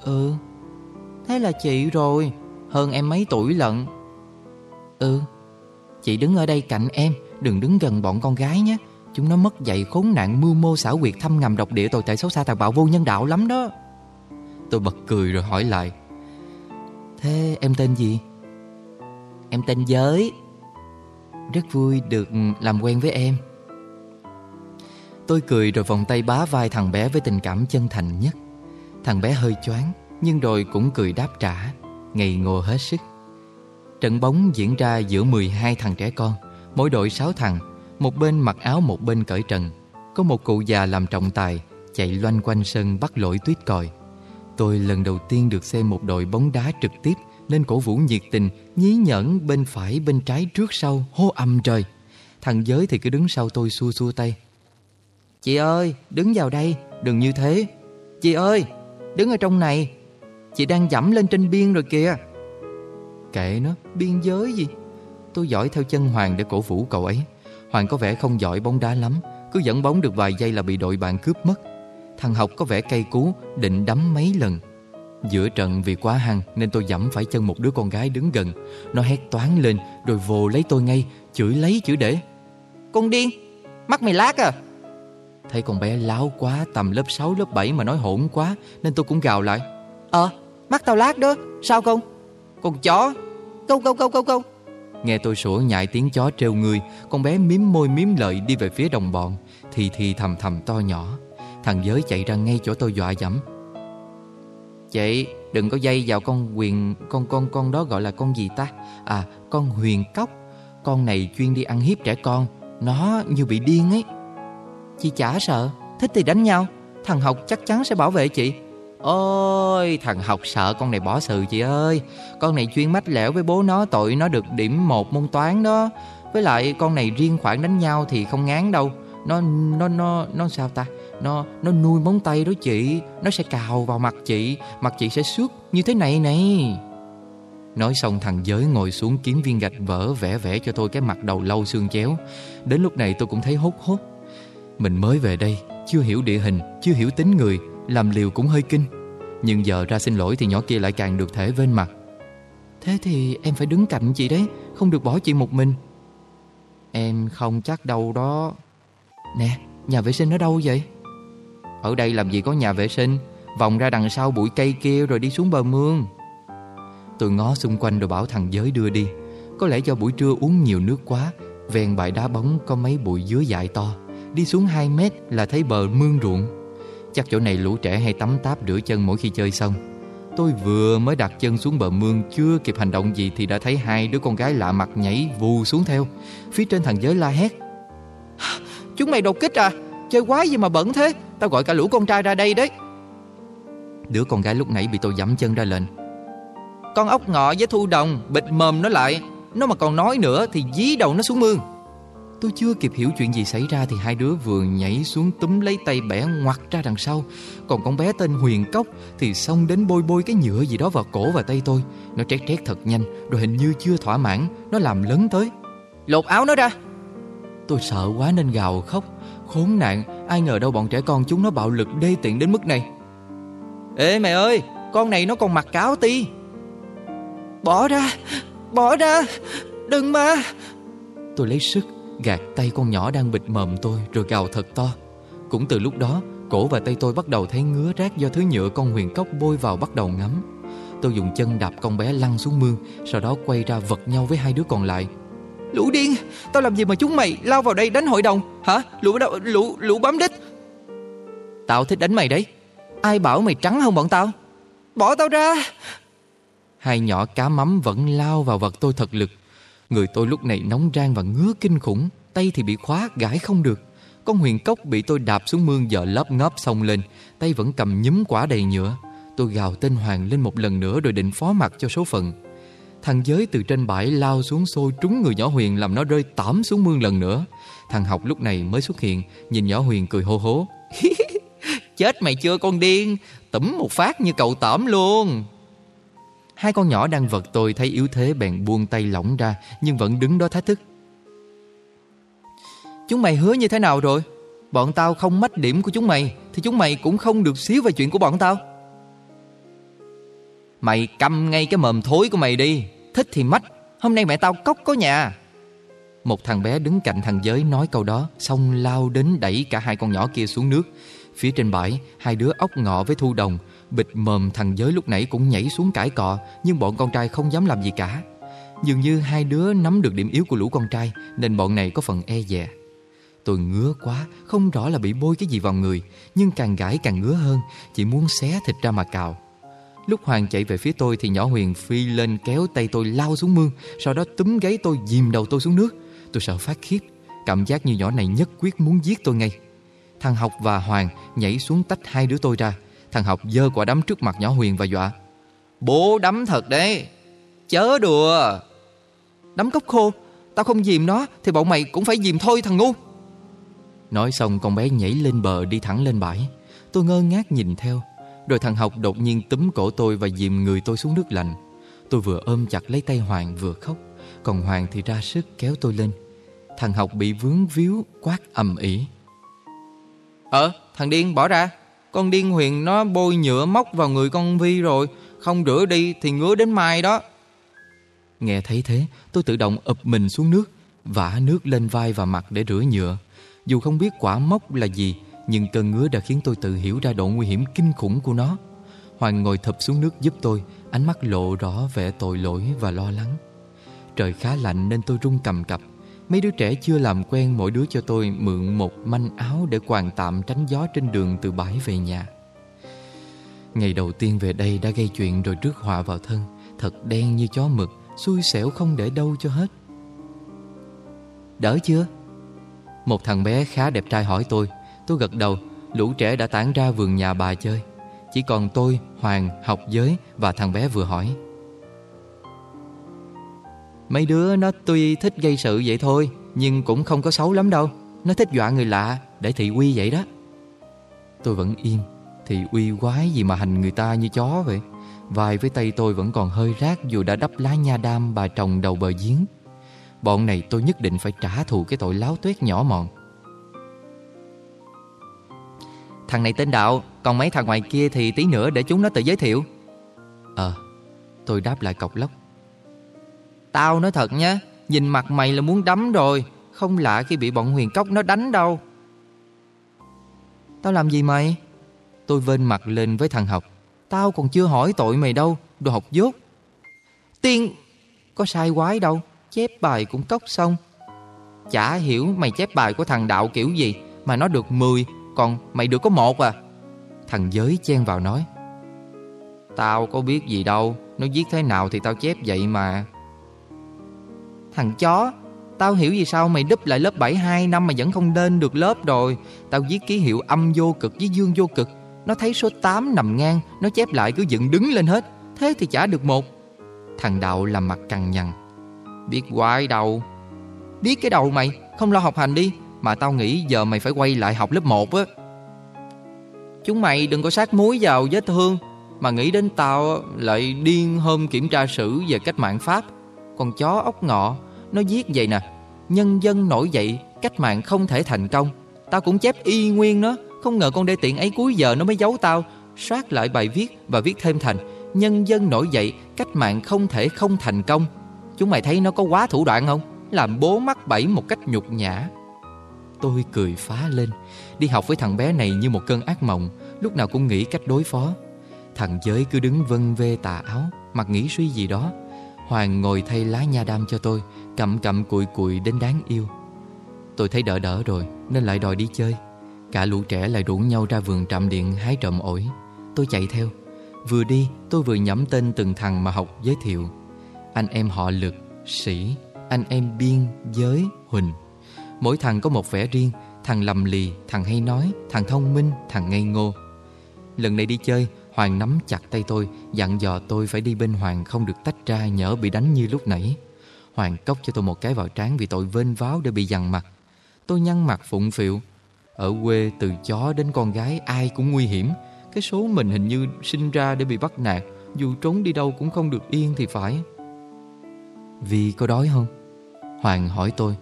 Ừ Thế là chị rồi Hơn em mấy tuổi lận Ừ Chị đứng ở đây cạnh em Đừng đứng gần bọn con gái nhé. Chúng nó mất dạy khốn nạn mưu mô xảo quyệt thâm ngầm độc địa tồi tệ xấu xa tàn bạo vô nhân đạo lắm đó. Tôi bật cười rồi hỏi lại. Thế em tên gì? Em tên Giới. Rất vui được ừ, làm quen với em. Tôi cười rồi vòng tay bá vai thằng bé với tình cảm chân thành nhất. Thằng bé hơi choáng, Nhưng rồi cũng cười đáp trả ngày ngô hết sức. Trận bóng diễn ra giữa 12 thằng trẻ con. Mỗi đội 6 thằng, Một bên mặc áo một bên cởi trần. Có một cụ già làm trọng tài, Chạy loanh quanh sân bắt lỗi tuyết còi. Tôi lần đầu tiên được xem một đội bóng đá trực tiếp, Nên cổ vũ nhiệt tình, Nhí nhẫn bên phải, bên trái trước sau, Hô âm trời. Thằng giới thì cứ đứng sau tôi xua xua tay. Chị ơi, đứng vào đây, Đừng như thế. Chị ơi, đứng ở trong này. Chị đang dẫm lên trên biên rồi kìa. Kệ nó, biên giới gì? Tôi dõi theo chân Hoàng để cổ vũ cậu ấy. Hoàng có vẻ không giỏi bóng đá lắm, Cứ dẫn bóng được vài giây là bị đội bạn cướp mất. Thằng học có vẻ cay cú, Định đấm mấy lần. Giữa trận vì quá hăng Nên tôi dẫm phải chân một đứa con gái đứng gần. Nó hét toán lên Rồi vồ lấy tôi ngay, Chửi lấy chửi để. Con điên, Mắt mày lát à. Thấy con bé láo quá, Tầm lớp 6 lớp 7 mà nói hỗn quá, Nên tôi cũng gào lại. Ờ mắt tao lát đó, Sao không? Con chó. Câu câu câu câu câu Nghe tôi sủa nhại tiếng chó trêu người Con bé miếm môi miếm lợi đi về phía đồng bọn. Thì thì thầm thầm to nhỏ. Thằng giới chạy ra ngay chỗ tôi dọa dẫm. Chị, đừng có dây vào con quyền Con con con đó gọi là con gì ta? À con huyền cốc. Con này chuyên đi ăn hiếp trẻ con. Nó như bị điên ấy. Chị chả sợ. Thích thì đánh nhau. Thằng học chắc chắn sẽ bảo vệ chị. Ôi, thằng học sợ con này bỏ sự chị ơi. Con này chuyên mách lẻo với bố nó, Tội nó được điểm một môn toán đó. Với lại con này riêng khoản đánh nhau Thì không ngán đâu. Nó nó nó nó sao ta? Nó nó nuôi móng tay đó chị. Nó sẽ cào vào mặt chị. Mặt chị sẽ xước như thế này này. Nói xong thằng giới ngồi xuống kiếm viên gạch vỡ vẽ vẽ cho tôi cái mặt đầu lâu xương chéo. Đến lúc này tôi cũng thấy hốt hốt. Mình mới về đây, Chưa hiểu địa hình, Chưa hiểu tính người làm liều cũng hơi kinh. Nhưng giờ ra xin lỗi thì nhỏ kia lại càng được thể vên mặt. Thế thì em phải đứng cạnh chị đấy Không được bỏ chị một mình. Em không chắc đâu đó. Nè, nhà vệ sinh ở đâu vậy? Ở đây làm gì có nhà vệ sinh? Vòng ra đằng sau bụi cây kia rồi đi xuống bờ mương. Tôi ngó xung quanh rồi bảo thằng giới đưa đi. Có lẽ do buổi trưa uống nhiều nước quá Ven bãi đá bóng có mấy bụi dứa dại to. Đi xuống 2 mét là thấy bờ mương ruộng. Chắc chỗ này lũ trẻ hay tắm táp rửa chân mỗi khi chơi xong. Tôi vừa mới đặt chân xuống bờ mương Chưa kịp hành động gì Thì đã thấy hai đứa con gái lạ mặt nhảy vù xuống theo Phía trên thằng giới la hét. Chúng mày đột kích à? Chơi quái gì mà bẩn thế? Tao gọi cả lũ con trai ra đây đấy. Đứa con gái lúc nãy bị tôi dẫm chân ra lệnh Con ốc ngọ với thu đồng Bịt mồm nó lại. Nó mà còn nói nữa thì dí đầu nó xuống mương Tôi chưa kịp hiểu chuyện gì xảy ra thì hai đứa vừa nhảy xuống túm lấy tay bẻ ngoặt ra đằng sau. Còn con bé tên Huyền Cốc thì xông đến bôi bôi cái nhựa gì đó vào cổ và tay tôi. Nó trét trét thật nhanh rồi hình như chưa thỏa mãn, nó làm lớn tới. Lột áo nó ra. Tôi sợ quá nên gào khóc. Khốn nạn, ai ngờ đâu bọn trẻ con chúng nó bạo lực đê tiện đến mức này. Ê mẹ ơi, con này nó còn mặc cáo ti. Bỏ ra, bỏ ra, đừng mà. Tôi lấy sức Gạt tay con nhỏ đang bịt mồm tôi Rồi gào thật to. Cũng từ lúc đó Cổ và tay tôi bắt đầu thấy ngứa rát Do thứ nhựa con huyền cốc bôi vào bắt đầu ngắm Tôi dùng chân đạp con bé lăn xuống mương Sau đó quay ra vật nhau với hai đứa còn lại. Lũ điên Tao làm gì mà chúng mày lao vào đây đánh hội đồng? Hả? Lũ lũ, lũ bám đích. Tao thích đánh mày đấy. Ai bảo mày trắng hơn bọn tao? Bỏ tao ra. Hai nhỏ cá mắm vẫn lao vào vật tôi thật lực Người tôi lúc này nóng rang và ngứa kinh khủng, Tay thì bị khóa, gãi không được. Con huyền cốc bị tôi đạp xuống mương giờ lấp ngóp xông lên, Tay vẫn cầm nhúm quả đầy nhựa. Tôi gào tên Hoàng lên một lần nữa Rồi định phó mặt cho số phận. Thằng giới từ trên bãi lao xuống xô trúng người nhỏ Huyền Làm nó rơi tẩm xuống mương lần nữa. Thằng học lúc này mới xuất hiện, Nhìn nhỏ Huyền cười hô hố. [laughs] Chết mày chưa con điên, Tẩm một phát như cậu tẩm luôn. Hai con nhỏ đang vật tôi thấy yếu thế bèn buông tay lỏng ra, Nhưng vẫn đứng đó thách thức. Chúng mày hứa như thế nào rồi? Bọn tao không mách điểm của chúng mày, Thì chúng mày cũng không được xíu về chuyện của bọn tao. Mày câm ngay cái mồm thối của mày đi, Thích thì mách, Hôm nay mẹ tao cốc có nhà. Một thằng bé đứng cạnh thằng giới nói câu đó, Xong lao đến đẩy cả hai con nhỏ kia xuống nước. Phía trên bãi, Hai đứa ốc ngọ với thu đồng bịch mồm thằng giới lúc nãy cũng nhảy xuống cãi cọ, Nhưng bọn con trai không dám làm gì cả. Dường như hai đứa nắm được điểm yếu của lũ con trai, Nên bọn này có phần e dè. Tôi ngứa quá, Không rõ là bị bôi cái gì vào người, Nhưng càng gãi càng ngứa hơn, Chỉ muốn xé thịt ra mà cào. Lúc Hoàng chạy về phía tôi Thì nhỏ Huyền phi lên kéo tay tôi lao xuống mương, Sau đó túm gáy tôi dìm đầu tôi xuống nước. Tôi sợ phát khiếp, Cảm giác như nhỏ này nhất quyết muốn giết tôi ngay. Thằng Học và Hoàng nhảy xuống tách hai đứa tôi ra Thằng Học dơ quả đấm trước mặt nhỏ Huyền và dọa, Bố đấm thật đấy, Chớ đùa. Đấm cốc khô, Tao không dìm nó Thì bọn mày cũng phải dìm thôi, thằng ngu. Nói xong, con bé nhảy lên bờ đi thẳng lên bãi. Tôi ngơ ngác nhìn theo, Rồi thằng Học đột nhiên túm cổ tôi và dìm người tôi xuống nước lạnh. Tôi vừa ôm chặt lấy tay Hoàng vừa khóc, Còn Hoàng thì ra sức kéo tôi lên. Thằng Học bị vướng víu quát ầm ĩ Ờ thằng điên, bỏ ra. Con điên huyền nó bôi nhựa móc vào người con Vi rồi. Không rửa đi thì ngứa đến mai đó. Nghe thấy thế, tôi tự động ụp mình xuống nước, Vả nước lên vai và mặt để rửa nhựa. Dù không biết quả móc là gì, Nhưng cơn ngứa đã khiến tôi tự hiểu ra độ nguy hiểm kinh khủng của nó. Hoàng ngồi thập xuống nước giúp tôi, Ánh mắt lộ rõ vẻ tội lỗi và lo lắng. Trời khá lạnh nên tôi run cầm cập. Mấy đứa trẻ chưa làm quen mỗi đứa cho tôi mượn một manh áo để quàng tạm tránh gió trên đường từ bãi về nhà. Ngày đầu tiên về đây đã gây chuyện rồi rước họa vào thân, thật đen như chó mực, xui xẻo không để đâu cho hết. Đỡ chưa? Một thằng bé khá đẹp trai hỏi tôi, tôi gật đầu, lũ trẻ đã tản ra vườn nhà bà chơi. Chỉ còn tôi, Hoàng, học giới và thằng bé vừa hỏi. Mấy đứa nó tuy thích gây sự vậy thôi, Nhưng cũng không có xấu lắm đâu. Nó thích dọa người lạ để thị uy vậy đó. Tôi vẫn im Thị uy quái gì mà hành người ta như chó vậy? Vài với tay tôi vẫn còn hơi rác Dù đã đắp lá nha đam bà trồng đầu bờ giếng. Bọn này tôi nhất định phải trả thù cái tội láo tuyết nhỏ mọn. Thằng này tên Đạo, Còn mấy thằng ngoài kia thì tí nữa để chúng nó tự giới thiệu. Ờ Tôi đáp lại cọc lóc. Tao nói thật nhá, Nhìn mặt mày là muốn đấm rồi, Không lạ khi bị bọn huyền cốc nó đánh đâu. Tao làm gì mày? Tôi vên mặt lên với thằng học. Tao còn chưa hỏi tội mày đâu, Đồ học dốt Tiên, Có sai quái đâu, Chép bài cũng cốc xong. Chả hiểu mày chép bài của thằng đạo kiểu gì, Mà nó được 10 Còn mày được có một à. Thằng giới chen vào nói. Tao có biết gì đâu, Nó viết thế nào thì tao chép vậy mà. Thằng chó. Tao hiểu vì sao mày đúp lại lớp 7 2 năm mà vẫn không lên được lớp rồi. Tao viết ký hiệu âm vô cực với dương vô cực. Nó thấy số 8 nằm ngang Nó chép lại cứ dựng đứng lên hết. Thế thì chả được một. Thằng Đạo làm mặt cằn nhằn. Biết quái đầu, Biết cái đầu mày Không lo học hành đi. Mà tao nghĩ giờ mày phải quay lại học lớp 1 á. Chúng mày đừng có sát muối vào vết thương. Mà nghĩ đến tao lại điên hôm kiểm tra sử về cách mạng Pháp. Con chó ốc ngọ nó viết vậy nè, Nhân dân nổi dậy, Cách mạng không thể thành công. Tao cũng chép y nguyên nó, Không ngờ con đê tiện ấy cuối giờ nó mới giấu tao. Soát lại bài viết và viết thêm thành, Nhân dân nổi dậy, Cách mạng không thể không thành công. Chúng mày thấy nó có quá thủ đoạn không? Làm bố mắc bẫy một cách nhục nhã. Tôi cười phá lên. Đi học với thằng bé này như một cơn ác mộng, Lúc nào cũng nghĩ cách đối phó. Thằng giới cứ đứng vân vê tà áo Mặt nghĩ suy gì đó. Hoàng ngồi thay lá nha đam cho tôi Cặm cặm cùi cùi đến đáng yêu. Tôi thấy đỡ đỡ rồi Nên lại đòi đi chơi. Cả lũ trẻ lại rủ nhau ra vườn trạm điện hái trộm ổi. Tôi chạy theo. Vừa đi tôi vừa nhẩm tên từng thằng mà học giới thiệu. Anh em họ lực, sĩ Anh em biên, giới, huỳnh. Mỗi thằng có một vẻ riêng Thằng lầm lì, thằng hay nói Thằng thông minh, thằng ngây ngô. Lần này đi chơi Hoàng nắm chặt tay tôi Dặn dò tôi phải đi bên Hoàng Không được tách ra nhỡ bị đánh như lúc nãy. Hoàng cốc cho tôi một cái vào trán Vì tội vênh váo để bị dằn mặt. Tôi nhăn mặt phụng phịu. Ở quê từ chó đến con gái Ai cũng nguy hiểm. Cái số mình hình như sinh ra để bị bắt nạt. Dù trốn đi đâu cũng không được yên thì phải. Vì có đói không? Hoàng hỏi tôi.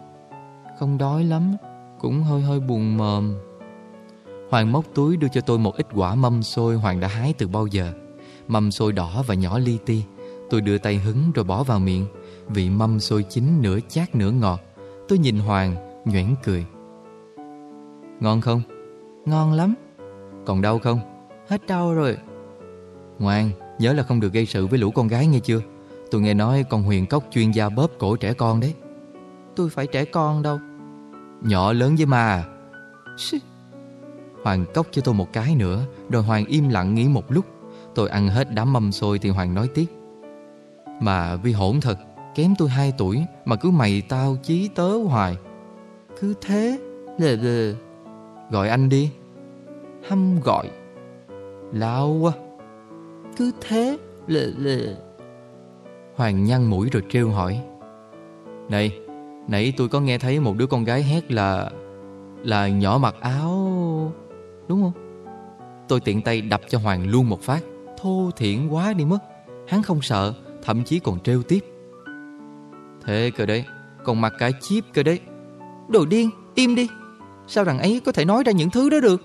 Không đói lắm, Cũng hơi hơi buồn mồm. Hoàng móc túi đưa cho tôi một ít quả mâm xôi Hoàng đã hái từ bao giờ. Mâm xôi đỏ và nhỏ li ti. Tôi đưa tay hứng rồi bỏ vào miệng. Vị mâm xôi chín nửa chát nửa ngọt. Tôi nhìn Hoàng nhoẻn cười. Ngon không? Ngon lắm. Còn đau không? Hết đau rồi. Ngoan, nhớ là không được gây sự với lũ con gái nghe chưa? Tôi nghe nói con Huyền Cốc chuyên gia bóp cổ trẻ con đấy. Tôi phải trẻ con đâu. Nhỏ lớn với ma à? Hoàng cốc cho tôi một cái nữa Rồi Hoàng im lặng nghĩ một lúc. Tôi ăn hết đám mâm xôi thì Hoàng nói tiếp. Mà Vi hỗn thật Kém tôi 2 tuổi Mà cứ mày tao chí tớ hoài. Cứ thế lề lề Gọi anh đi. Hâm gọi. Lao quá. Cứ thế lề lề Hoàng nhăn mũi rồi trêu hỏi. Này, Nãy tôi có nghe thấy một đứa con gái hét là Là nhỏ mặc áo, Đúng không? Tôi tiện tay đập cho Hoàng luôn một phát. Thô thiển quá đi mất. Hắn không sợ, Thậm chí còn trêu tiếp. Thế cơ đấy. Còn mặc cả chip cơ đấy. Đồ điên, im đi. Sao rằng ấy có thể nói ra những thứ đó được?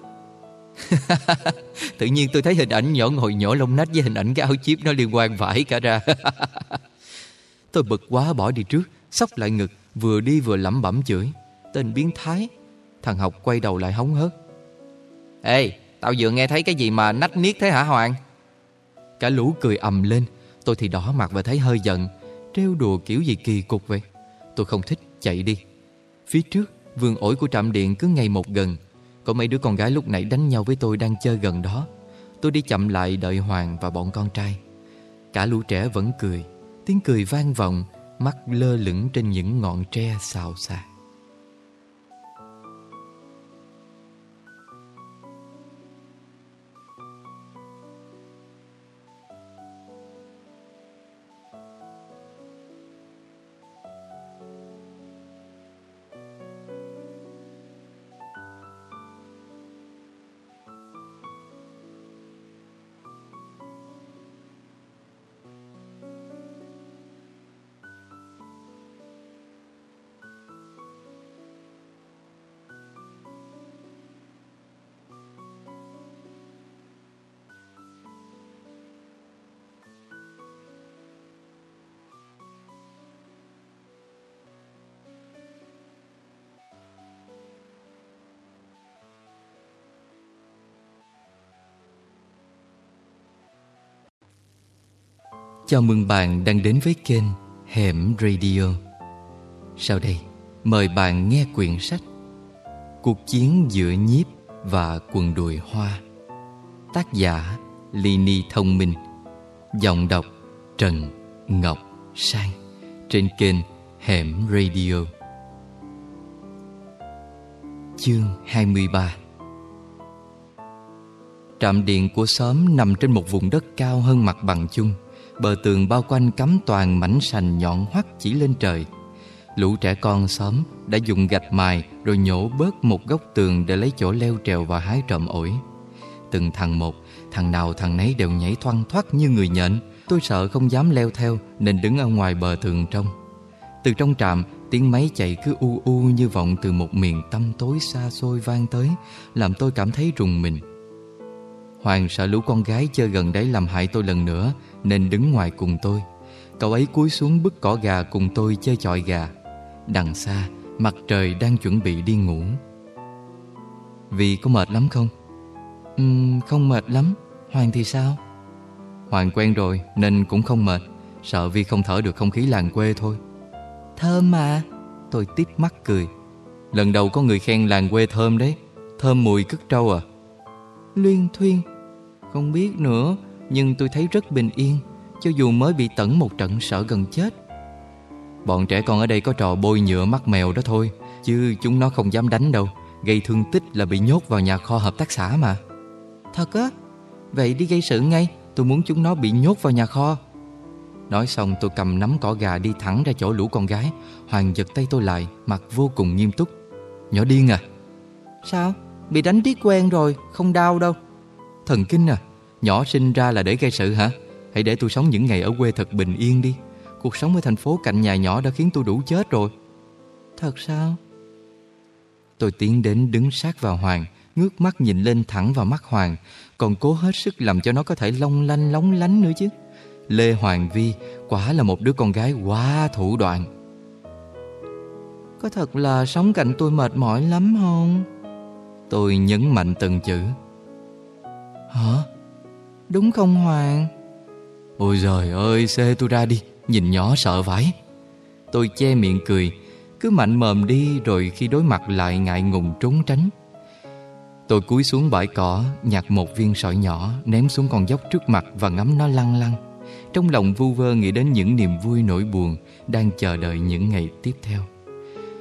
[laughs] Tự nhiên tôi thấy hình ảnh nhỏ ngồi nhỏ lông nách Với hình ảnh cái áo chip nó liên quan vãi cả ra. [laughs] Tôi bực quá bỏ đi trước Sóc lại ngực Vừa đi vừa lẩm bẩm chửi. Tên biến thái. Thằng học quay đầu lại hóng hớt. Ê Tao vừa nghe thấy cái gì mà nách niết thế hả Hoàng? Cả lũ cười ầm lên. Tôi thì đỏ mặt và thấy hơi giận. Trêu đùa kiểu gì kỳ cục vậy? Tôi không thích, chạy đi. Phía trước, vườn ổi của trạm điện cứ ngày một gần. Có mấy đứa con gái lúc nãy đánh nhau với tôi đang chơi gần đó. Tôi đi chậm lại đợi Hoàng và bọn con trai. Cả lũ trẻ vẫn cười. Tiếng cười vang vọng, Mắt lơ lửng trên những ngọn tre xào xạc. Chào mừng bạn đang đến với kênh Hẻm Radio. Sau đây, mời bạn nghe quyển sách Cuộc chiến giữa nhiếp và quần đùi hoa. Tác giả Lini Thông Minh. Giọng đọc Trần Ngọc Sang trên kênh Hẻm Radio. Chương 23 Trạm điện của xóm nằm trên một vùng đất cao hơn mặt bằng chung Bờ tường bao quanh cắm toàn mảnh sành nhọn hoắt chỉ lên trời. Lũ trẻ con xóm đã dùng gạch mài Rồi nhổ bớt một góc tường để lấy chỗ leo trèo và hái trộm ổi. Từng thằng một, thằng nào thằng nấy đều nhảy thoăn thoắt như người nhện. Tôi sợ không dám leo theo nên đứng ở ngoài bờ tường trong. Từ trong trạm, tiếng máy chạy cứ u u như vọng từ một miền tâm tối xa xôi vang tới Làm tôi cảm thấy rùng mình. Hoàng sợ lũ con gái chơi gần đấy làm hại tôi lần nữa nên đứng ngoài cùng tôi. Cậu ấy cúi xuống bức cỏ gà cùng tôi chơi chọi gà. Đằng xa Mặt trời đang chuẩn bị đi ngủ. Vì có mệt lắm không? Uhm, không mệt lắm. Hoàng thì sao? Hoàng quen rồi nên cũng không mệt. Sợ vì không thở được không khí làng quê thôi. Thơm mà. Tôi tiếp mắt cười. Lần đầu có người khen làng quê thơm đấy. Thơm mùi cất trâu à. Luyên thuyên. Không biết nữa. Nhưng tôi thấy rất bình yên Cho dù mới bị tẩn một trận sợ gần chết. Bọn trẻ con ở đây có trò bôi nhựa mắt mèo đó thôi Chứ chúng nó không dám đánh đâu. Gây thương tích là bị nhốt vào nhà kho hợp tác xã mà. Thật á? Vậy đi gây sự ngay Tôi muốn chúng nó bị nhốt vào nhà kho. Nói xong tôi cầm nắm cỏ gà đi thẳng ra chỗ lũ con gái. Hoàng giật tay tôi lại Mặt vô cùng nghiêm túc. Nhỏ điên à? Sao? Bị đánh tí quen rồi Không đau đâu. Thần kinh à Nhỏ sinh ra là để gây sự hả? Hãy để tôi sống những ngày ở quê thật bình yên đi. Cuộc sống ở thành phố cạnh nhà nhỏ đã khiến tôi đủ chết rồi. Thật sao? Tôi tiến đến đứng sát vào Hoàng, Ngước mắt nhìn lên thẳng vào mắt Hoàng, Còn cố hết sức làm cho nó có thể long lanh, lóng lánh nữa chứ. Lê Hoàng Vi quả là một đứa con gái quá thủ đoạn. Có thật là sống cạnh tôi mệt mỏi lắm không? Tôi nhấn mạnh từng chữ. Hả? Đúng không Hoàng? Ôi giời ơi, xê tôi ra đi Nhìn nhỏ sợ vãi. Tôi che miệng cười Cứ mạnh mồm đi rồi khi đối mặt lại ngại ngùng trốn tránh. Tôi cúi xuống bãi cỏ Nhặt một viên sỏi nhỏ Ném xuống con dốc trước mặt và ngắm nó lăn lăn Trong lòng vu vơ nghĩ đến những niềm vui nỗi buồn Đang chờ đợi những ngày tiếp theo.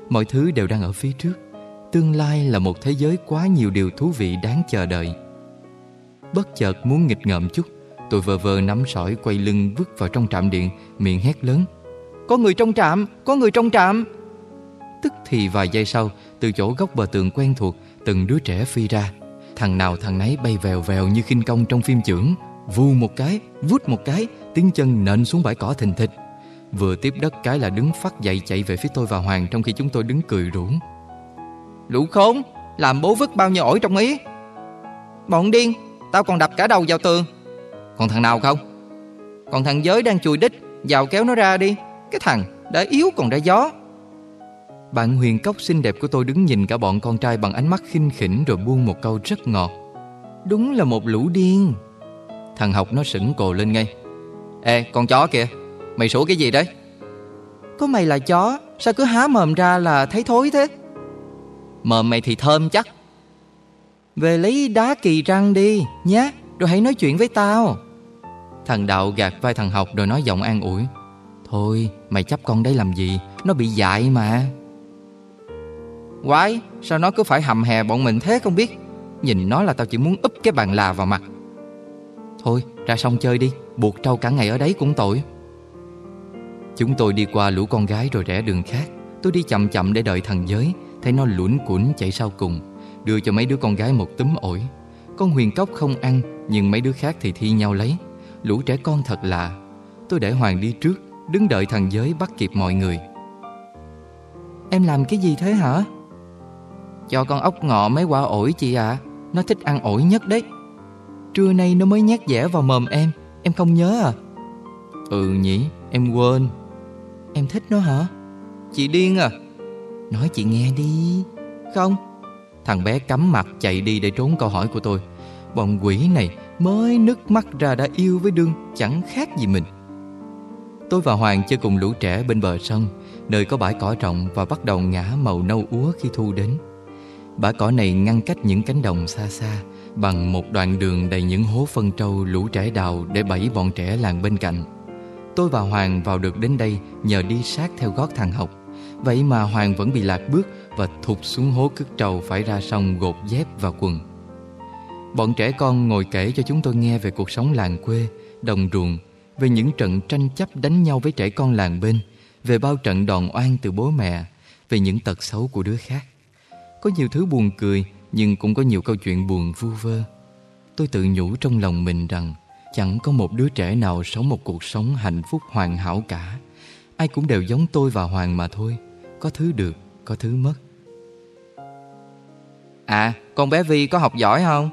Mọi thứ đều đang ở phía trước Tương lai là một thế giới quá nhiều điều thú vị đáng chờ đợi. Bất chợt muốn nghịch ngợm chút Tôi vờ vờ nắm sỏi quay lưng vứt vào trong trạm điện Miệng hét lớn. Có người trong trạm, có người trong trạm. Tức thì vài giây sau Từ chỗ góc bờ tường quen thuộc Từng đứa trẻ phi ra. Thằng nào thằng nấy bay vèo vèo như khinh công trong phim trưởng Vù một cái, vút một cái Tiếng chân nện xuống bãi cỏ thình thịch. Vừa tiếp đất cái là đứng phát dậy chạy về phía tôi và Hoàng Trong khi chúng tôi đứng cười rủ. Lũ khốn Làm bố vứt bao nhiêu ổi trong ý? Bọn điên Tao còn đập cả đầu vào tường Còn thằng nào không Còn thằng giới đang chùi đít Vào kéo nó ra đi Cái thằng đã yếu còn đã gió Bạn huyền cốc xinh đẹp của tôi đứng nhìn cả bọn con trai bằng ánh mắt khinh khỉnh rồi buông một câu rất ngọt. Đúng là một lũ điên. Thằng học nó sững cồ lên ngay. Ê, con chó kìa, mày sủa cái gì đấy? Có mày là chó, sao cứ há mồm ra là thấy thối thế? Mồm mày thì thơm chắc. Về lấy đá kỳ răng đi, nhé, rồi hãy nói chuyện với tao. Thằng Đạo gạt vai thằng học rồi nói giọng an ủi. Thôi, mày chấp con đấy làm gì, nó bị dại mà. Quái, sao nó cứ phải hầm hè bọn mình thế không biết Nhìn nó là tao chỉ muốn úp cái bàn là vào mặt Thôi ra sông chơi đi Buộc trâu cả ngày ở đấy cũng tội Chúng tôi đi qua lũ con gái rồi rẽ đường khác Tôi đi chậm chậm để đợi thằng giới Thấy nó luẩn quẩn chạy sau cùng Đưa cho mấy đứa con gái một túm ổi. Con huyền cốc không ăn, Nhưng mấy đứa khác thì thi nhau lấy. Lũ trẻ con thật lạ. Tôi để Hoàng đi trước, Đứng đợi thằng giới bắt kịp mọi người. Em làm cái gì thế hả? Cho con ốc ngọ mấy quả ổi chị ạ. Nó thích ăn ổi nhất đấy. Trưa nay nó mới nhét dẻ vào mồm em. Em không nhớ à? Ừ nhỉ, em quên. Em thích nó hả? Chị điên à? Nói chị nghe đi. Không Thằng bé cắm mặt chạy đi để trốn câu hỏi của tôi. Bọn quỷ này mới nước mắt ra đã yêu với đương, Chẳng khác gì mình. Tôi và Hoàng chơi cùng lũ trẻ bên bờ sông, Nơi có bãi cỏ rộng và bắt đầu ngã màu nâu úa khi thu đến. Bãi cỏ này ngăn cách những cánh đồng xa xa Bằng một đoạn đường đầy những hố phân trâu lũ trẻ đào để bẫy bọn trẻ làng bên cạnh. Tôi và Hoàng vào được đến đây nhờ đi sát theo gót thằng học. Vậy mà Hoàng vẫn bị lạc bước và thụt xuống hố cứt trầu phải ra sông gột dép và quần. Bọn trẻ con ngồi kể cho chúng tôi nghe về cuộc sống làng quê, đồng ruộng Về những trận tranh chấp đánh nhau với trẻ con làng bên Về bao trận đòn oan từ bố mẹ Về những tật xấu của đứa khác. Có nhiều thứ buồn cười Nhưng cũng có nhiều câu chuyện buồn vu vơ. Tôi tự nhủ trong lòng mình rằng Chẳng có một đứa trẻ nào sống một cuộc sống hạnh phúc hoàn hảo cả. Ai cũng đều giống tôi và Hoàng mà thôi. Có thứ được, có thứ mất. À, con bé Vi có học giỏi không?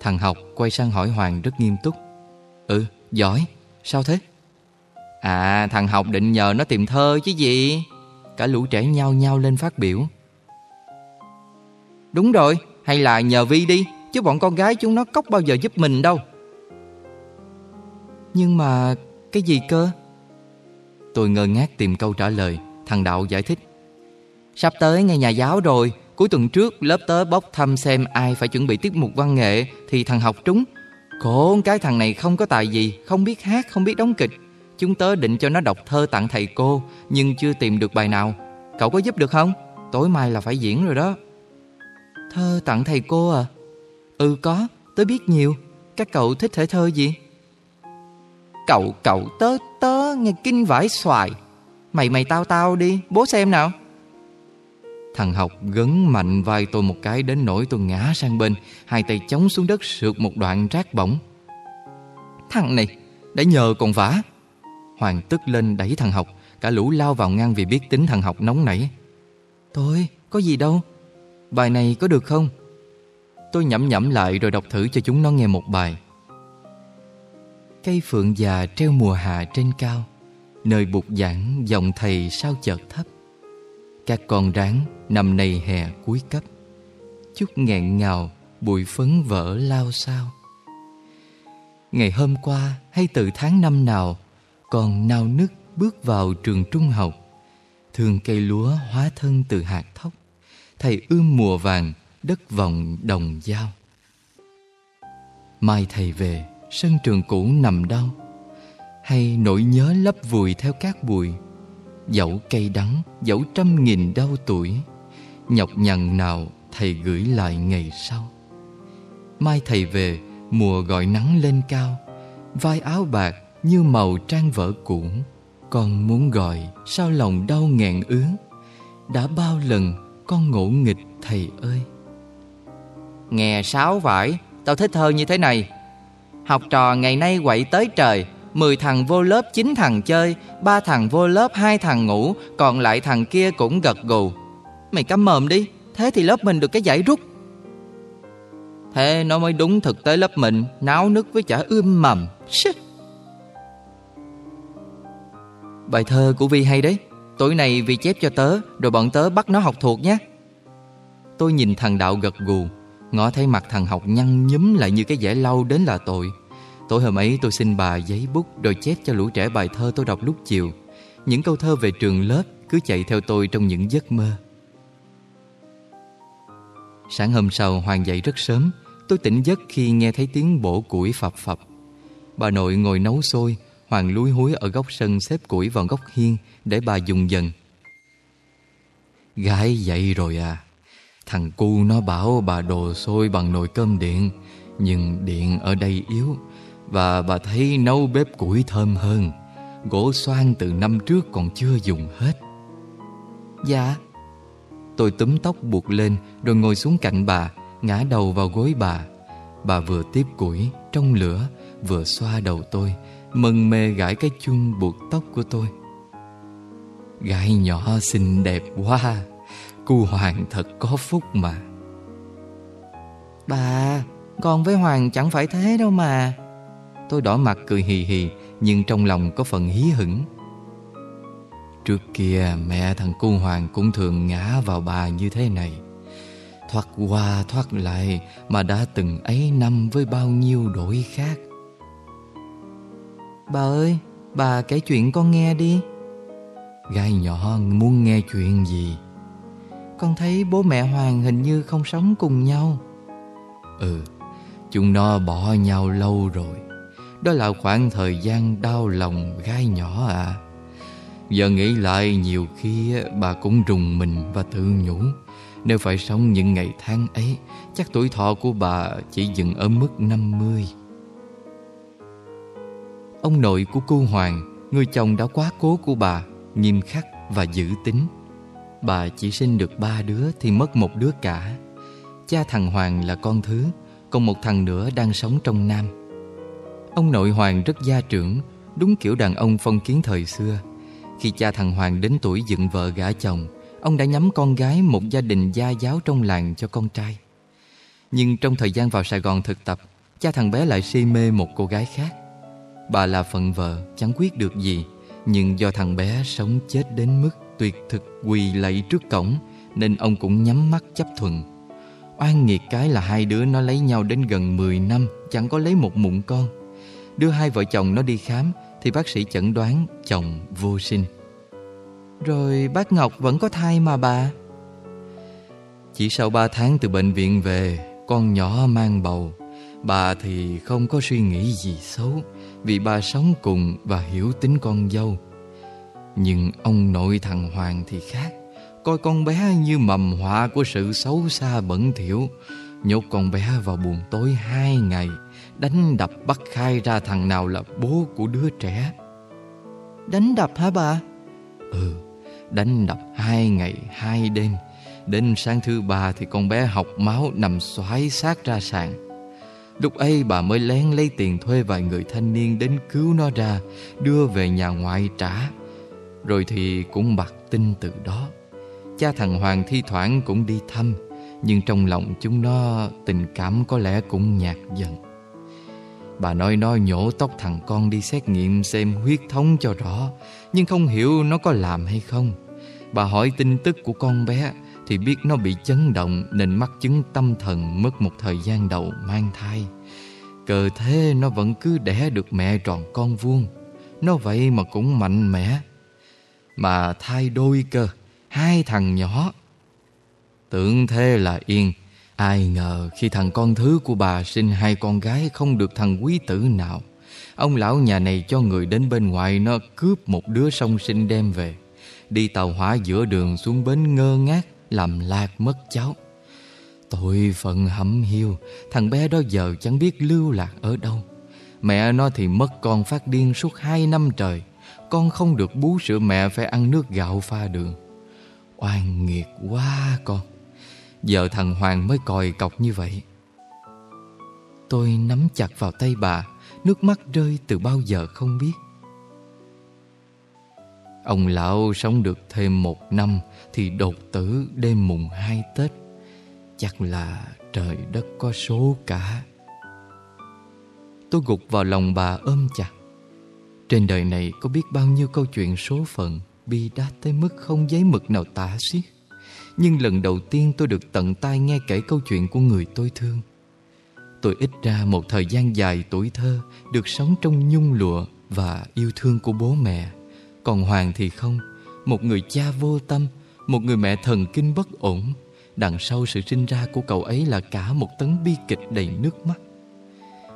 Thằng học quay sang hỏi Hoàng rất nghiêm túc Ừ, giỏi, sao thế? À, thằng học định nhờ nó tìm thơ chứ gì Cả lũ trẻ nhau nhau lên phát biểu Đúng rồi, hay là nhờ Vi đi Chứ bọn con gái chúng nó cốc bao giờ giúp mình đâu Nhưng mà cái gì cơ? Tôi ngơ ngác tìm câu trả lời Thằng Đạo giải thích Sắp tới ngày nhà giáo rồi Cuối tuần trước lớp tớ bốc thăm xem ai phải chuẩn bị tiết mục văn nghệ Thì thằng học trúng Khổ cái thằng này không có tài gì Không biết hát, không biết đóng kịch Chúng tớ định cho nó đọc thơ tặng thầy cô Nhưng chưa tìm được bài nào Cậu có giúp được không? Tối mai là phải diễn rồi đó Thơ tặng thầy cô à? Ừ có, tớ biết nhiều. Các cậu thích thể thơ gì? Cậu cậu tớ tớ nghe kinh vải xoài. Mày mày tao tao đi, bố xem nào. Thằng học gấn mạnh vai tôi một cái đến nỗi tôi ngã sang bên, hai tay chống xuống đất sượt một đoạn rác bỏng Thằng này, đã nhờ còn vả. Hoàng tức lên đẩy thằng học, cả lũ lao vào ngăn vì biết tính thằng học nóng nảy. Tôi, có gì đâu, Bài này có được không? Tôi nhẩm nhẩm lại rồi đọc thử cho chúng nó nghe một bài Cây phượng già treo mùa hạ trên cao Nơi bục giảng dòng thầy sao chợt thấp các con ráng nằm nay hè cuối cấp. Chút nghẹn ngào, bụi phấn vỡ lao sao. Ngày hôm qua hay từ tháng năm nào, Còn nao nức bước vào trường trung học. Thường cây lúa hóa thân từ hạt thóc, Thầy ươm mùa vàng, Đất vòng đồng dao. Mai thầy về, Sân trường cũ nằm đau. Hay nỗi nhớ lấp vùi theo các bụi Dẫu cây đắng, Dẫu trăm nghìn đau tuổi, Nhọc nhằn nào Thầy gửi lại ngày sau. Mai thầy về, Mùa gọi nắng lên cao, Vai áo bạc như màu trang vở cũ. Con muốn gọi, Sao lòng đau nghẹn ứ? Đã bao lần con ngỗ nghịch thầy ơi. Nghe sáo vải, Tao thích thơ như thế này. Học trò ngày nay quậy tới trời Mười thằng vô lớp, chín thằng chơi, Ba thằng vô lớp, hai thằng ngủ, Còn lại thằng kia cũng gật gù. Mày cắm mồm đi, Thế thì lớp mình được cái giải rút. Thế nó mới đúng thực tế lớp mình, Náo nức với chả ươm mầm. Shit. Bài thơ của Vi hay đấy. Tối nay Vi chép cho tớ, Rồi bọn tớ bắt nó học thuộc nhé. Tôi nhìn thằng Đạo gật gù, ngó thấy mặt thằng học nhăn nhúm lại như cái vẻ lau đến là tội Tối hôm ấy tôi xin bà giấy bút Rồi chép cho lũ trẻ bài thơ tôi đọc lúc chiều. Những câu thơ về trường lớp Cứ chạy theo tôi trong những giấc mơ. Sáng hôm sau, Hoàng dậy rất sớm. Tôi tỉnh giấc khi nghe thấy tiếng bổ củi phập phập. Bà nội ngồi nấu xôi, Hoàng lúi húi ở góc sân xếp củi vào góc hiên Để bà dùng dần. Gái dậy rồi à Thằng cu nó bảo bà đồ xôi bằng nồi cơm điện, Nhưng điện ở đây yếu và bà thấy nấu bếp củi thơm hơn. Gỗ xoan từ năm trước còn chưa dùng hết. Dạ. Tôi túm tóc buộc lên Rồi ngồi xuống cạnh bà Ngã đầu vào gối bà. Bà vừa tiếp củi trong lửa Vừa xoa đầu tôi Mân mê gãi cái chung buộc tóc của tôi. Gái nhỏ xinh đẹp quá Cô Hoàng thật có phúc mà. Bà Con với Hoàng chẳng phải thế đâu mà Tôi đỏ mặt cười hì hì Nhưng trong lòng có phần hí hửng. Trước kia mẹ thằng cu Hoàng cũng thường ngã vào bà như thế này. Thoát qua thoát lại Mà đã từng ấy năm với bao nhiêu đổi khác. Bà ơi, bà kể chuyện con nghe đi. Gái nhỏ muốn nghe chuyện gì? Con thấy bố mẹ Hoàng hình như không sống cùng nhau. Ừ, chúng nó bỏ nhau lâu rồi. Đó là khoảng thời gian đau lòng gai nhỏ à Giờ nghĩ lại, nhiều khi bà cũng rùng mình và tự nhủ, Nếu phải sống những ngày tháng ấy, Chắc tuổi thọ của bà chỉ dừng ở mức 50 Ông nội của cô Hoàng, Người chồng đã quá cố của bà, Nghiêm khắc và giữ tính. Bà chỉ sinh được ba đứa Thì mất một đứa cả. Cha thằng Hoàng là con thứ, Còn một thằng nữa đang sống trong Nam. Ông nội Hoàng rất gia trưởng, Đúng kiểu đàn ông phong kiến thời xưa. Khi cha thằng Hoàng đến tuổi dựng vợ gả chồng, Ông đã nhắm con gái một gia đình gia giáo trong làng cho con trai. Nhưng trong thời gian vào Sài Gòn thực tập, Cha thằng bé lại si mê một cô gái khác. Bà là phận vợ, chẳng quyết được gì, Nhưng do thằng bé sống chết đến mức tuyệt thực quỳ lạy trước cổng, Nên ông cũng nhắm mắt chấp thuận. Oan nghiệt cái là hai đứa nó lấy nhau đến gần 10 năm, Chẳng có lấy một mụn con. Đưa hai vợ chồng nó đi khám Thì bác sĩ chẩn đoán chồng vô sinh. Rồi bác Ngọc vẫn có thai mà bà. Chỉ sau ba tháng từ bệnh viện về, Con nhỏ mang bầu. Bà thì không có suy nghĩ gì xấu, Vì bà sống cùng và hiểu tính con dâu. Nhưng ông nội thằng Hoàng thì khác. Coi con bé như mầm họa của sự xấu xa bẩn thỉu, Nhốt con bé vào buồng tối hai ngày. Đánh đập bắt khai ra thằng nào là bố của đứa trẻ. Đánh đập hả bà? Ừ, đánh đập hai ngày hai đêm. Đến sáng thứ ba thì con bé học máu nằm xoáy xác ra sàn. Lúc ấy bà mới lén lấy tiền thuê vài người thanh niên đến cứu nó ra Đưa về nhà ngoại trả. Rồi thì cũng bạc tin từ đó. Cha thằng Hoàng thi thoảng cũng đi thăm Nhưng trong lòng chúng nó tình cảm có lẽ cũng nhạt dần Bà nói nó nhổ tóc thằng con đi xét nghiệm xem huyết thống cho rõ Nhưng không hiểu nó có làm hay không Bà hỏi tin tức của con bé thì biết nó bị chấn động nên mắc chứng tâm thần mất một thời gian đầu mang thai. Cờ thế nó vẫn cứ đẻ được mẹ tròn con vuông. Nó vậy mà cũng mạnh mẽ, Mà thai đôi cơ Hai thằng nhỏ Tưởng thế là yên Ai ngờ khi thằng con thứ của bà sinh hai con gái không được thằng quý tử nào. Ông lão nhà này cho người đến bên ngoài nó cướp một đứa song sinh đem về. Đi tàu hỏa giữa đường xuống bến ngơ ngác, Làm lạc mất cháu. Tội phận hẩm hiu, Thằng bé đó giờ chẳng biết lưu lạc ở đâu. Mẹ nó thì mất con phát điên suốt hai năm trời. Con không được bú sữa mẹ phải ăn nước gạo pha đường. Oan nghiệt quá con. Giờ thằng Hoàng mới còi cọc như vậy. Tôi nắm chặt vào tay bà, Nước mắt rơi từ bao giờ không biết. Ông lão sống được thêm một năm Thì đột tử đêm mùng hai Tết. Chắc là trời đất có số cả. Tôi gục vào lòng bà ôm chặt. Trên đời này có biết bao nhiêu câu chuyện số phận Bi đát tới mức không giấy mực nào tả xiết. Nhưng lần đầu tiên tôi được tận tai nghe kể câu chuyện của người tôi thương. Tôi ít ra một thời gian dài tuổi thơ, Được sống trong nhung lụa và yêu thương của bố mẹ. Còn Hoàng thì không. Một người cha vô tâm, Một người mẹ thần kinh bất ổn. Đằng sau sự sinh ra của cậu ấy là cả một tấn bi kịch đầy nước mắt.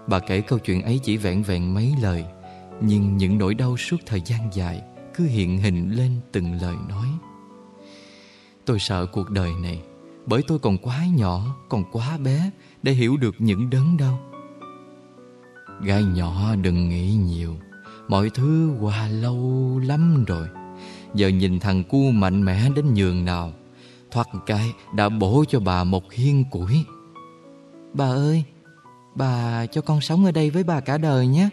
Bà kể câu chuyện ấy chỉ vẹn vẹn mấy lời, Nhưng những nỗi đau suốt thời gian dài Cứ hiện hình lên từng lời nói. Tôi sợ cuộc đời này, Bởi tôi còn quá nhỏ, Còn quá bé Để hiểu được những đớn đau Gái nhỏ, đừng nghĩ nhiều, Mọi thứ qua lâu lắm rồi. Giờ nhìn thằng cu mạnh mẽ đến nhường nào, Thoát cái đã bổ cho bà một hiên củi. Bà ơi, Bà cho con sống ở đây với bà cả đời nhé.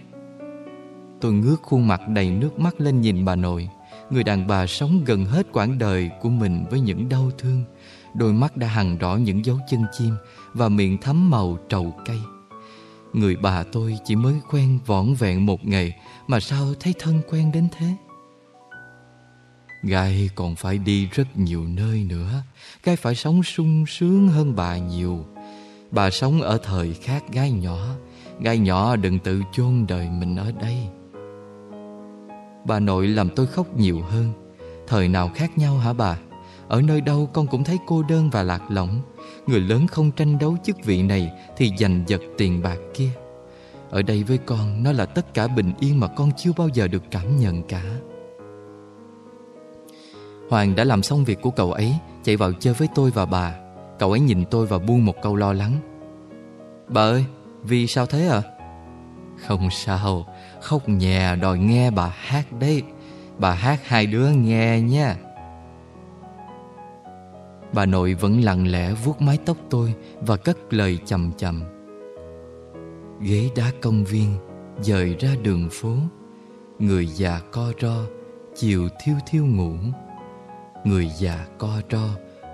Tôi ngước khuôn mặt đầy nước mắt lên nhìn bà nội. Người đàn bà sống gần hết quãng đời của mình với những đau thương. Đôi mắt đã hằn rõ những dấu chân chim Và miệng thấm màu trầu cây Người bà tôi chỉ mới quen vỏn vẹn một ngày Mà sao thấy thân quen đến thế? Gai còn phải đi rất nhiều nơi nữa. Gai phải sống sung sướng hơn bà nhiều. Bà sống ở thời khác gái nhỏ. Gái nhỏ đừng tự chôn đời mình ở đây. Bà nội làm tôi khóc nhiều hơn. Thời nào khác nhau hả bà? Ở nơi đâu con cũng thấy cô đơn và lạc lõng. Người lớn không tranh đấu chức vị này Thì giành giật tiền bạc kia. Ở đây với con Nó là tất cả bình yên mà con chưa bao giờ được cảm nhận cả. Hoàng đã làm xong việc của cậu ấy Chạy vào chơi với tôi và bà. Cậu ấy nhìn tôi và buông một câu lo lắng. Bà ơi, vì sao thế ạ? À? Không sao, khóc nhè đòi nghe bà hát đấy. Bà hát hai đứa nghe nha Bà nội vẫn lặng lẽ vuốt mái tóc tôi Và cất lời chậm chậm Ghế đá công viên Dời ra đường phố. Người già co ro, Chiều thiêu thiêu ngủ. Người già co ro,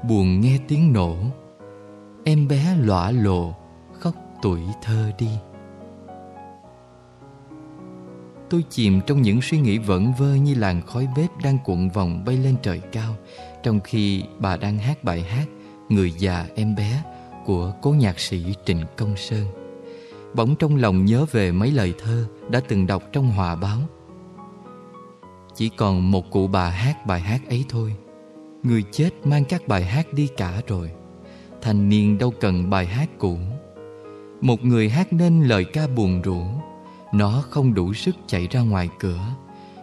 Buồn nghe tiếng nổ. Em bé lõa lộ Khóc tuổi thơ đi. Tôi chìm trong những suy nghĩ vẩn vơ như làn khói bếp đang cuộn vòng bay lên trời cao. Trong khi bà đang hát bài hát Người già em bé của cố nhạc sĩ Trịnh Công Sơn. Bỗng trong lòng nhớ về mấy lời thơ đã từng đọc trong hòa báo. Chỉ còn một cụ bà hát bài hát ấy thôi. Người chết mang các bài hát đi cả rồi. Thanh niên đâu cần bài hát cũ. Một người hát nên lời ca buồn rũ. Nó không đủ sức chạy ra ngoài cửa.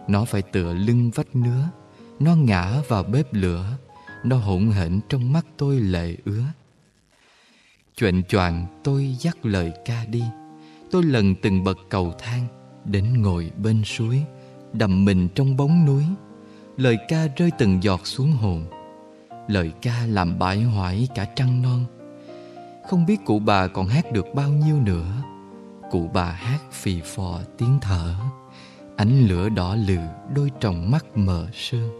Nó phải tựa lưng vách nứa. Nó ngã vào bếp lửa. Nó hỗn hển trong mắt tôi lệ ứa. Chuyện choàng tôi dắt lời ca đi. Tôi lần từng bậc cầu thang, Đến ngồi bên suối, Đầm mình trong bóng núi. Lời ca rơi từng giọt xuống hồn. Lời ca làm bại hoại cả trăng non. Không biết cụ bà còn hát được bao nhiêu nữa. Cụ bà hát phì phò tiếng thở. Ánh lửa đỏ lừ đôi tròng mắt mờ sương.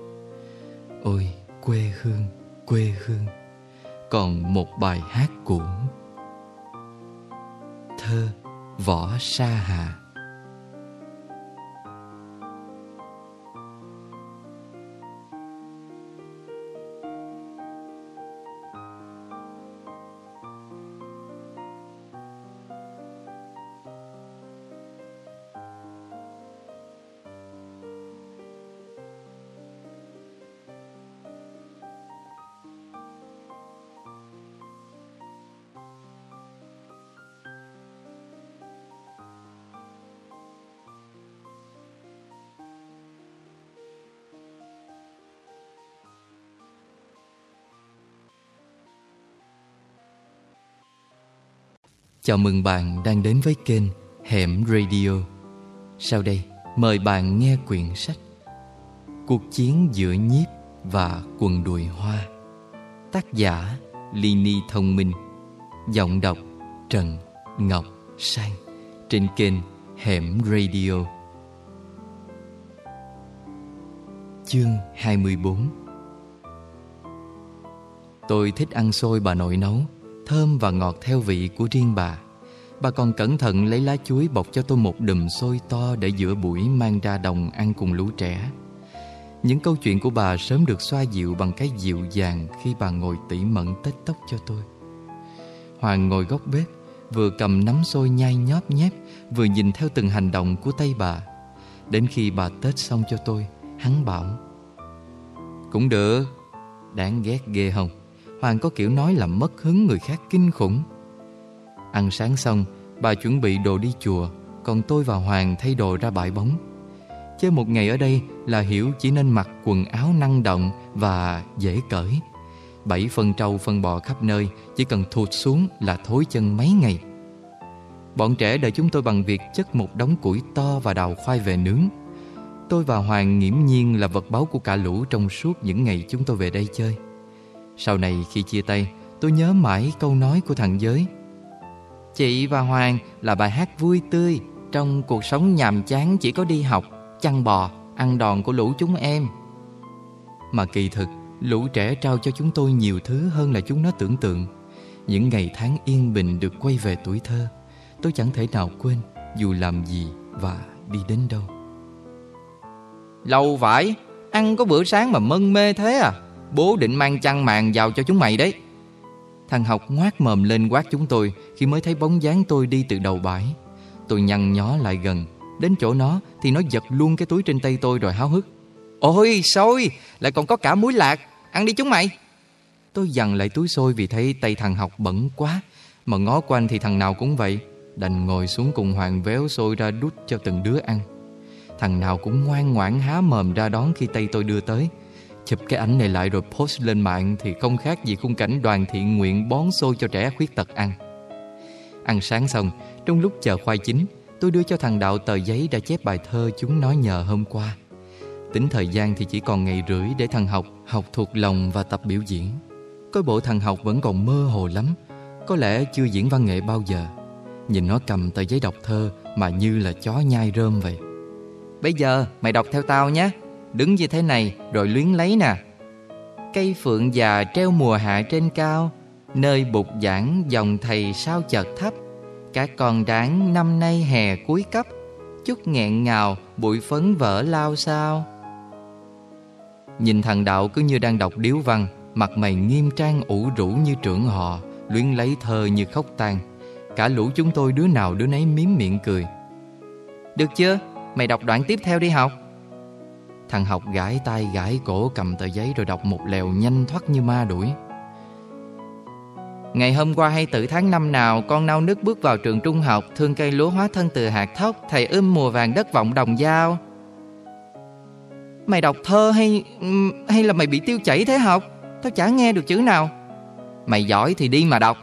Ôi quê hương, quê hương Còn một bài hát cũ. Thơ Võ Sa Hà. Chào mừng bạn đang đến với kênh Hẻm Radio. Sau đây, mời bạn nghe quyển sách Cuộc chiến giữa nhiếp và quần đùi hoa, Tác giả Lini Thông Minh, Giọng đọc Trần Ngọc Sang, Trên kênh Hẻm Radio. Chương 24 Tôi thích ăn xôi bà nội nấu. Thơm và ngọt theo vị của riêng bà. Bà còn cẩn thận lấy lá chuối bọc cho tôi một đùm xôi to Để giữa buổi mang ra đồng ăn cùng lũ trẻ. Những câu chuyện của bà sớm được xoa dịu bằng cái dịu dàng Khi bà ngồi tỉ mẩn tết tóc cho tôi. Hoàng ngồi góc bếp, Vừa cầm nắm xôi nhai nhóp nhép, Vừa nhìn theo từng hành động của tay bà. Đến khi bà tết xong cho tôi, Hắn bảo, Cũng được, Đáng ghét ghê không? Hoàng có kiểu nói làm mất hứng người khác kinh khủng. Ăn sáng xong, Bà chuẩn bị đồ đi chùa, Còn tôi và Hoàng thay đồ ra bãi bóng. Chơi một ngày ở đây là hiểu chỉ nên mặc quần áo năng động và dễ cởi. Bảy phân trâu phân bò khắp nơi, Chỉ cần thụt xuống là thối chân mấy ngày. Bọn trẻ đợi chúng tôi bằng việc chất một đống củi to và đào khoai về nướng. Tôi và Hoàng nghiễm nhiên là vật báu của cả lũ trong suốt những ngày chúng tôi về đây chơi sau này khi chia tay Tôi nhớ mãi câu nói của thằng giới. Chị và Hoàng là bài hát vui tươi Trong cuộc sống nhàm chán chỉ có đi học Chăn bò, ăn đòn của lũ chúng em. Mà kỳ thực Lũ trẻ trao cho chúng tôi nhiều thứ hơn là chúng nó tưởng tượng. Những ngày tháng yên bình được quay về tuổi thơ Tôi chẳng thể nào quên Dù làm gì và đi đến đâu. Lâu vải Ăn có bữa sáng mà mân mê thế à? Bố định mang chăn màn vào cho chúng mày đấy. Thằng học ngoác mồm lên quát chúng tôi Khi mới thấy bóng dáng tôi đi từ đầu bãi. Tôi nhăn nhó lại gần. Đến chỗ nó thì nó giật luôn cái túi trên tay tôi rồi háo hức. Ôi xôi, Lại còn có cả muối lạc. Ăn đi chúng mày. Tôi dằn lại túi xôi vì thấy tay thằng học bẩn quá. Mà ngó quanh thì thằng nào cũng vậy, Đành ngồi xuống cùng Hoàng véo xôi ra đút cho từng đứa ăn. Thằng nào cũng ngoan ngoãn há mồm ra đón khi tay tôi đưa tới. Chụp cái ảnh này lại rồi post lên mạng Thì không khác gì khung cảnh đoàn thiện nguyện bón xôi cho trẻ khuyết tật ăn. Ăn sáng xong, Trong lúc chờ khoai chín, Tôi đưa cho thằng Đạo tờ giấy đã chép bài thơ chúng nói nhờ hôm qua. Tính thời gian thì chỉ còn ngày rưỡi để thằng học Học thuộc lòng và tập biểu diễn. Coi bộ thằng học vẫn còn mơ hồ lắm, Có lẽ chưa diễn văn nghệ bao giờ. Nhìn nó cầm tờ giấy đọc thơ Mà như là chó nhai rơm vậy. Bây giờ mày đọc theo tao nhé. Đứng như thế này rồi luyến lấy nè. Cây phượng già treo mùa hạ trên cao, Nơi bục giảng dòng thầy sao chợt thấp. Các con đáng năm nay hè cuối cấp, Chút nghẹn ngào bụi phấn vỡ lao sao. Nhìn thằng Đạo cứ như đang đọc điếu văn, Mặt mày nghiêm trang ủ rũ như trưởng họ, Luyến lấy thơ như khóc tan Cả lũ chúng tôi đứa nào đứa nấy miếm miệng cười. Được chưa? Mày đọc đoạn tiếp theo đi học. Thằng học gãi tay gãi cổ cầm tờ giấy rồi đọc một lèo nhanh thoát như ma đuổi. Ngày hôm qua hay tử tháng năm nào, con nao nước bước vào trường trung học, thương cây lúa hóa thân từ hạt thóc, thầy ươm mùa vàng đất vọng đồng dao. Mày đọc thơ hay hay là mày bị tiêu chảy thế học? Tao chả nghe được chữ nào. Mày giỏi thì đi mà đọc.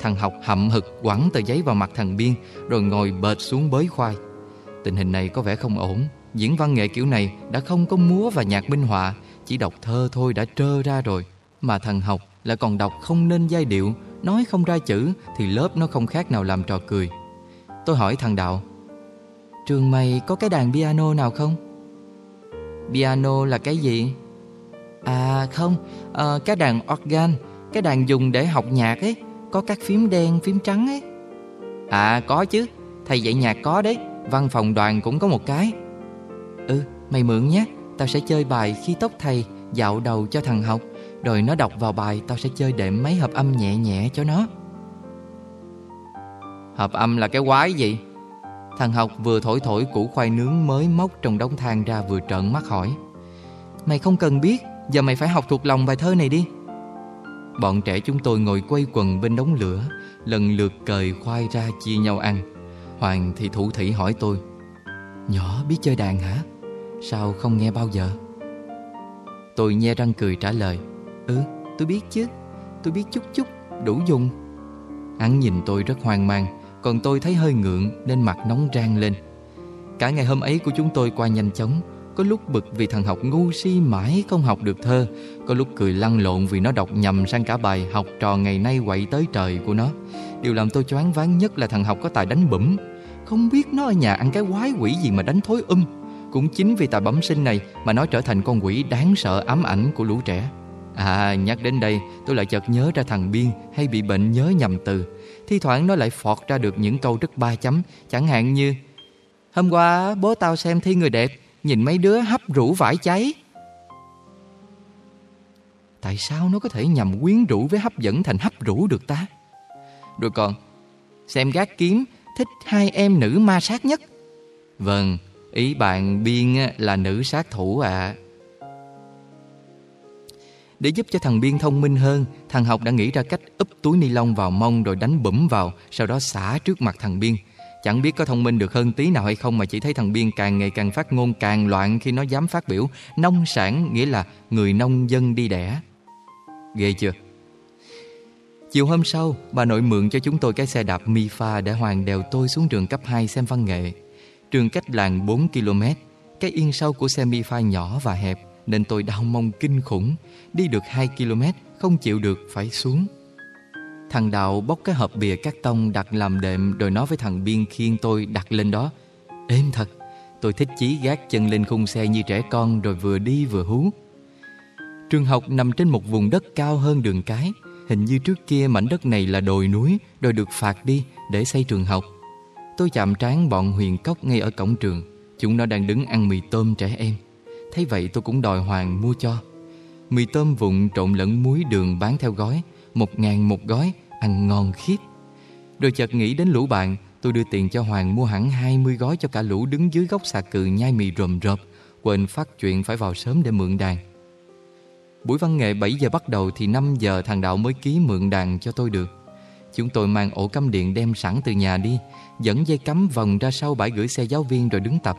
Thằng học hậm hực quẳng tờ giấy vào mặt thằng Biên, rồi ngồi bệt xuống bới khoai. Tình hình này có vẻ không ổn Diễn văn nghệ kiểu này đã không có múa và nhạc minh họa Chỉ đọc thơ thôi đã trơ ra rồi Mà thằng học lại còn đọc không nên giai điệu Nói không ra chữ Thì lớp nó không khác nào làm trò cười Tôi hỏi thằng Đạo Trường mày có cái đàn piano nào không? Piano là cái gì? À không, à, cái đàn organ Cái đàn dùng để học nhạc ấy Có các phím đen, phím trắng ấy À có chứ Thầy dạy nhạc có đấy Văn phòng đoàn cũng có một cái Ừ, mày mượn nhé Tao sẽ chơi bài khi tóc thầy Dạo đầu cho thằng học. Rồi nó đọc vào bài Tao sẽ chơi đệm mấy hợp âm nhẹ nhẹ cho nó. Hợp âm là cái quái gì? Thằng học vừa thổi thổi củ khoai nướng mới móc trong đống than ra vừa trợn mắt hỏi. Mày không cần biết Giờ mày phải học thuộc lòng bài thơ này đi. Bọn trẻ chúng tôi ngồi quay quần bên đống lửa Lần lượt cời khoai ra chia nhau ăn. Hoàng thì thủ thỉ hỏi tôi. Nhỏ biết chơi đàn hả? Sao không nghe bao giờ? Tôi nhe răng cười trả lời Ừ, tôi biết chứ Tôi biết chút chút, đủ dùng. Hắn nhìn tôi rất hoang mang Còn tôi thấy hơi ngượng nên mặt nóng rang lên. Cả ngày hôm ấy của chúng tôi qua nhanh chóng Có lúc bực vì thằng học ngu si mãi không học được thơ Có lúc cười lăn lộn vì nó đọc nhầm sang cả bài học trò ngày nay quậy tới trời của nó. Điều làm tôi choáng váng nhất là thằng học có tài đánh bẩm Không biết nó ở nhà ăn cái quái quỷ gì mà đánh thối um. Cũng chính vì tài bẩm sinh này mà nó trở thành con quỷ đáng sợ ám ảnh của lũ trẻ. À nhắc đến đây, tôi lại chợt nhớ ra thằng Biên hay bị bệnh nhớ nhầm từ. Thi thoảng nó lại phọt ra được những câu rất ba chấm, Chẳng hạn như, Hôm qua bố tao xem thi người đẹp, Nhìn mấy đứa hấp rủ vải cháy. Tại sao nó có thể nhầm quyến rũ với hấp dẫn thành hấp rủ được ta? Rồi còn, Xem gác kiếm, Thích hai em nữ ma sát nhất. Vâng Ý bạn Biên là nữ sát thủ ạ. À. Để giúp cho thằng Biên thông minh hơn, Thằng học đã nghĩ ra cách úp túi ni lông vào mông Rồi đánh bủm vào, Sau đó xả trước mặt thằng Biên. Chẳng biết có thông minh được hơn tí nào hay không Mà chỉ thấy thằng Biên càng ngày càng phát ngôn, càng loạn Khi nó dám phát biểu. Nông sản nghĩa là người nông dân đi đẻ. Ghê chưa? Chiều hôm sau, Bà nội mượn cho chúng tôi cái xe đạp mi pha Để Hoàng đèo tôi xuống trường cấp 2 xem văn nghệ. Trường cách làng 4 km, Cái yên sau của xe mi nhỏ và hẹp, Nên tôi đau mông kinh khủng. Đi được 2 km, Không chịu được, phải xuống. Thằng Đạo bóc cái hộp bìa cắt tông đặt làm đệm, Rồi nói với thằng Biên khiêng tôi đặt lên đó. Êm thật, Tôi thích chí gác chân lên khung xe như trẻ con, Rồi vừa đi vừa hú. Trường học nằm trên một vùng đất cao hơn đường cái, Hình như trước kia mảnh đất này là đồi núi, Rồi được phạt đi để xây trường học. Tôi chạm trán bọn huyền cốc ngay ở cổng trường. Chúng nó đang đứng ăn mì tôm trẻ em. Thấy vậy tôi cũng đòi Hoàng mua cho. Mì tôm vụn trộn lẫn muối đường bán theo gói, Một ngàn một gói, Ăn ngon khiếp Rồi chợt nghĩ đến lũ bạn, Tôi đưa tiền cho Hoàng mua hẳn 20 gói cho cả lũ đứng dưới gốc xà cừ nhai mì rồm rộp, Quên phát chuyện phải vào sớm để mượn đàn. Buổi văn nghệ 7 giờ bắt đầu thì 5 giờ thằng Đạo mới ký mượn đàn cho tôi được. Chúng tôi mang ổ cắm điện đem sẵn từ nhà đi Dẫn dây cắm vòng ra sau bãi gửi xe giáo viên rồi đứng tập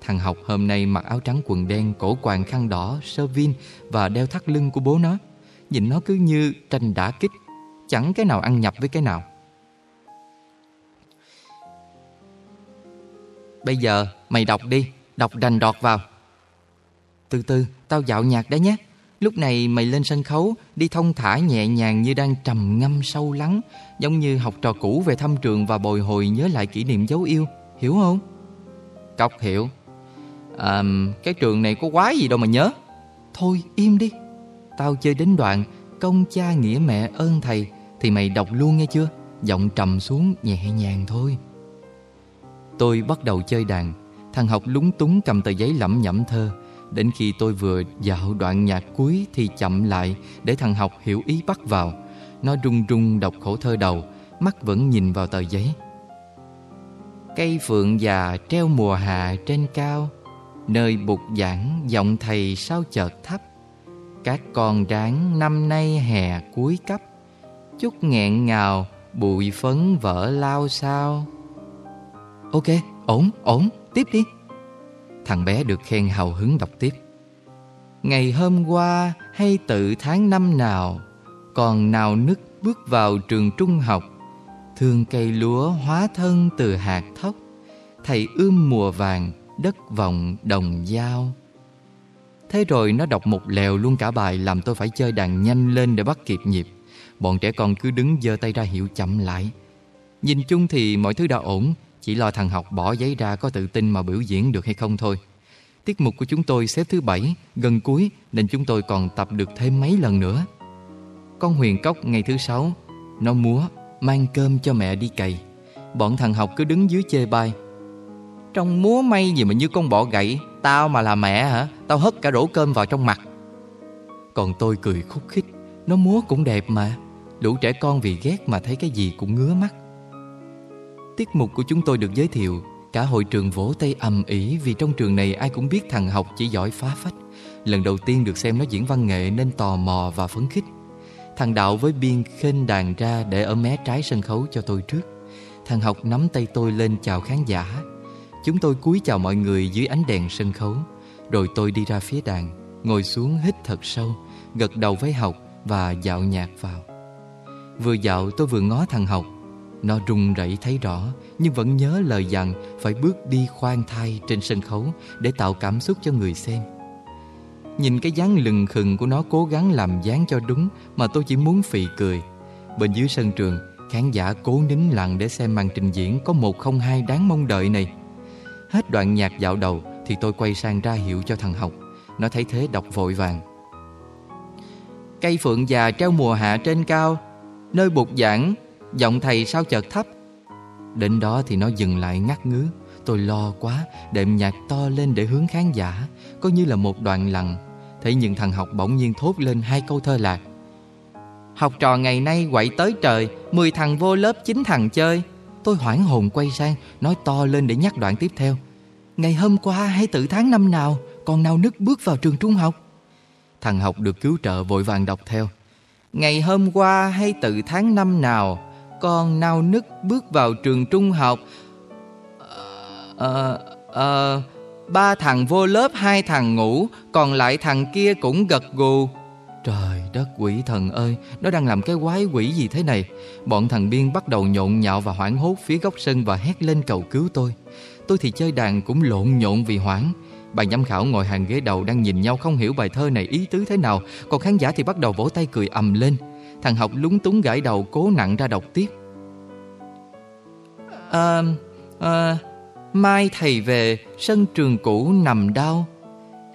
Thằng học hôm nay mặc áo trắng quần đen, cổ quàng khăn đỏ, sơ vin và đeo thắt lưng của bố nó. Nhìn nó cứ như tranh đã kích, chẳng cái nào ăn nhập với cái nào. Bây giờ mày đọc đi, đọc đành đọt vào. Từ từ, tao dạo nhạc đấy nhé. Lúc này mày lên sân khấu, đi thông thả nhẹ nhàng như đang trầm ngâm sâu lắng, giống như học trò cũ về thăm trường và bồi hồi nhớ lại kỷ niệm dấu yêu, hiểu không? Cọc hiểu. À, Cái trường này có quái gì đâu mà nhớ. Thôi im đi. Tao chơi đến đoạn Công cha nghĩa mẹ ơn thầy Thì mày đọc luôn nghe chưa? Giọng trầm xuống nhẹ nhàng thôi. Tôi bắt đầu chơi đàn. Thằng học lúng túng cầm tờ giấy lẩm nhẩm thơ. Đến khi tôi vừa dạo đoạn nhạc cuối Thì chậm lại Để thằng học hiểu ý bắt vào. Nó run run đọc khổ thơ đầu Mắt vẫn nhìn vào tờ giấy. Cây phượng già treo mùa hạ trên cao Nơi bục giảng giọng thầy sao chợt thấp. Các con ráng năm nay hè cuối cấp Chút nghẹn ngào bụi phấn vỡ lao sao. Ok, ổn, ổn, tiếp đi. Thằng bé được khen hào hứng đọc tiếp. Ngày hôm qua hay tự tháng năm nào, Còn nào nức bước vào trường trung học, Thương cây lúa hóa thân từ hạt thóc, Thầy ươm mùa vàng, đất vòng đồng dao. Thế rồi nó đọc một lèo luôn cả bài Làm tôi phải chơi đàn nhanh lên để bắt kịp nhịp. Bọn trẻ con cứ đứng giơ tay ra hiệu chậm lại. Nhìn chung thì mọi thứ đã ổn chỉ lo thằng học bỏ giấy ra có tự tin mà biểu diễn được hay không thôi. Tiết mục của chúng tôi xếp thứ bảy, Gần cuối, Nên chúng tôi còn tập được thêm mấy lần nữa. Con Huyền Cốc ngày thứ sáu, Nó múa, Mang cơm cho mẹ đi cày. Bọn thằng học cứ đứng dưới chê bai. Trong múa may gì mà như con bọ gậy, Tao mà là mẹ hả? Tao hất cả rổ cơm vào trong mặt. Còn tôi cười khúc khích, Nó múa cũng đẹp mà. Lũ trẻ con vì ghét mà thấy cái gì cũng ngứa mắt. Tiết mục của chúng tôi được giới thiệu. Cả hội trường vỗ tay ầm ĩ Vì trong trường này ai cũng biết thằng học chỉ giỏi phá phách. Lần đầu tiên được xem nó diễn văn nghệ Nên tò mò và phấn khích. Thằng Đạo với Biên khênh đàn ra Để ở mé trái sân khấu cho tôi trước. Thằng học nắm tay tôi lên chào khán giả. Chúng tôi cúi chào mọi người dưới ánh đèn sân khấu. Rồi tôi đi ra phía đàn, Ngồi xuống hít thật sâu, Gật đầu với học và dạo nhạc vào. Vừa dạo tôi vừa ngó thằng học. Nó run rẩy thấy rõ, Nhưng vẫn nhớ lời dặn Phải bước đi khoan thai trên sân khấu Để tạo cảm xúc cho người xem. Nhìn cái dáng lừng khừng của nó cố gắng làm dáng cho đúng Mà tôi chỉ muốn phì cười. Bên dưới sân trường, Khán giả cố nín lặng để xem màn trình diễn Có một không hai đáng mong đợi này. Hết đoạn nhạc dạo đầu Thì tôi quay sang ra hiệu cho thằng học. Nó thấy thế đọc vội vàng. Cây phượng già treo mùa hạ trên cao, Nơi bục giảng Giọng thầy sao chợt thấp. Đến đó thì nó dừng lại ngắt ngứ Tôi lo quá, Đệm nhạc to lên để hướng khán giả. Có như là một đoạn lặng Thế nhưng thằng học bỗng nhiên thốt lên hai câu thơ lạc. Học trò ngày nay quậy tới trời, Mười thằng vô lớp chín thằng chơi. Tôi hoảng hồn quay sang, Nói to lên để nhắc đoạn tiếp theo. Ngày hôm qua hay tự tháng năm nào Còn nào nứt bước vào trường trung học. Thằng học được cứu trợ vội vàng đọc theo. Ngày hôm qua hay tự tháng năm nào con nao nức bước vào trường trung học. À, à, ba thằng vô lớp hai thằng ngủ Còn lại thằng kia cũng gật gù. Trời đất quỷ thần ơi Nó đang làm cái quái quỷ gì thế này? Bọn thằng Biên bắt đầu nhộn nhạo và hoảng hốt Phía góc sân và hét lên cầu cứu tôi. Tôi thì chơi đàn cũng lộn nhộn vì hoảng. Ban giám khảo ngồi hàng ghế đầu đang nhìn nhau không hiểu bài thơ này ý tứ thế nào Còn khán giả thì bắt đầu vỗ tay cười ầm lên. Thằng học lúng túng gãi đầu cố nặng ra đọc tiếp. À, à, mai thầy về sân trường cũ nằm đau.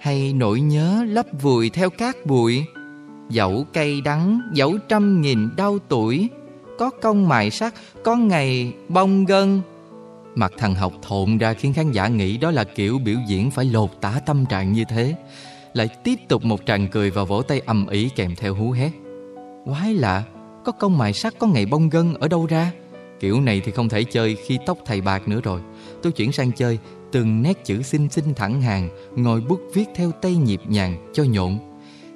Hay nỗi nhớ lấp vùi theo cát bụi. Dẫu cây đắng, dẫu trăm nghìn đau tuổi. Có công mài sắt, có ngày bông gân. Mặt thằng học thộn ra khiến khán giả nghĩ đó là kiểu biểu diễn phải lột tả tâm trạng như thế. Lại tiếp tục một tràng cười và vỗ tay ầm ĩ kèm theo hú hét. Quái lạ, có công mài sắt có ngày bông gân ở đâu ra? Kiểu này thì không thể chơi khi tóc thầy bạc nữa rồi. Tôi chuyển sang chơi từng nét chữ xinh xinh thẳng hàng Ngồi bút viết theo tay nhịp nhàng cho nhộn.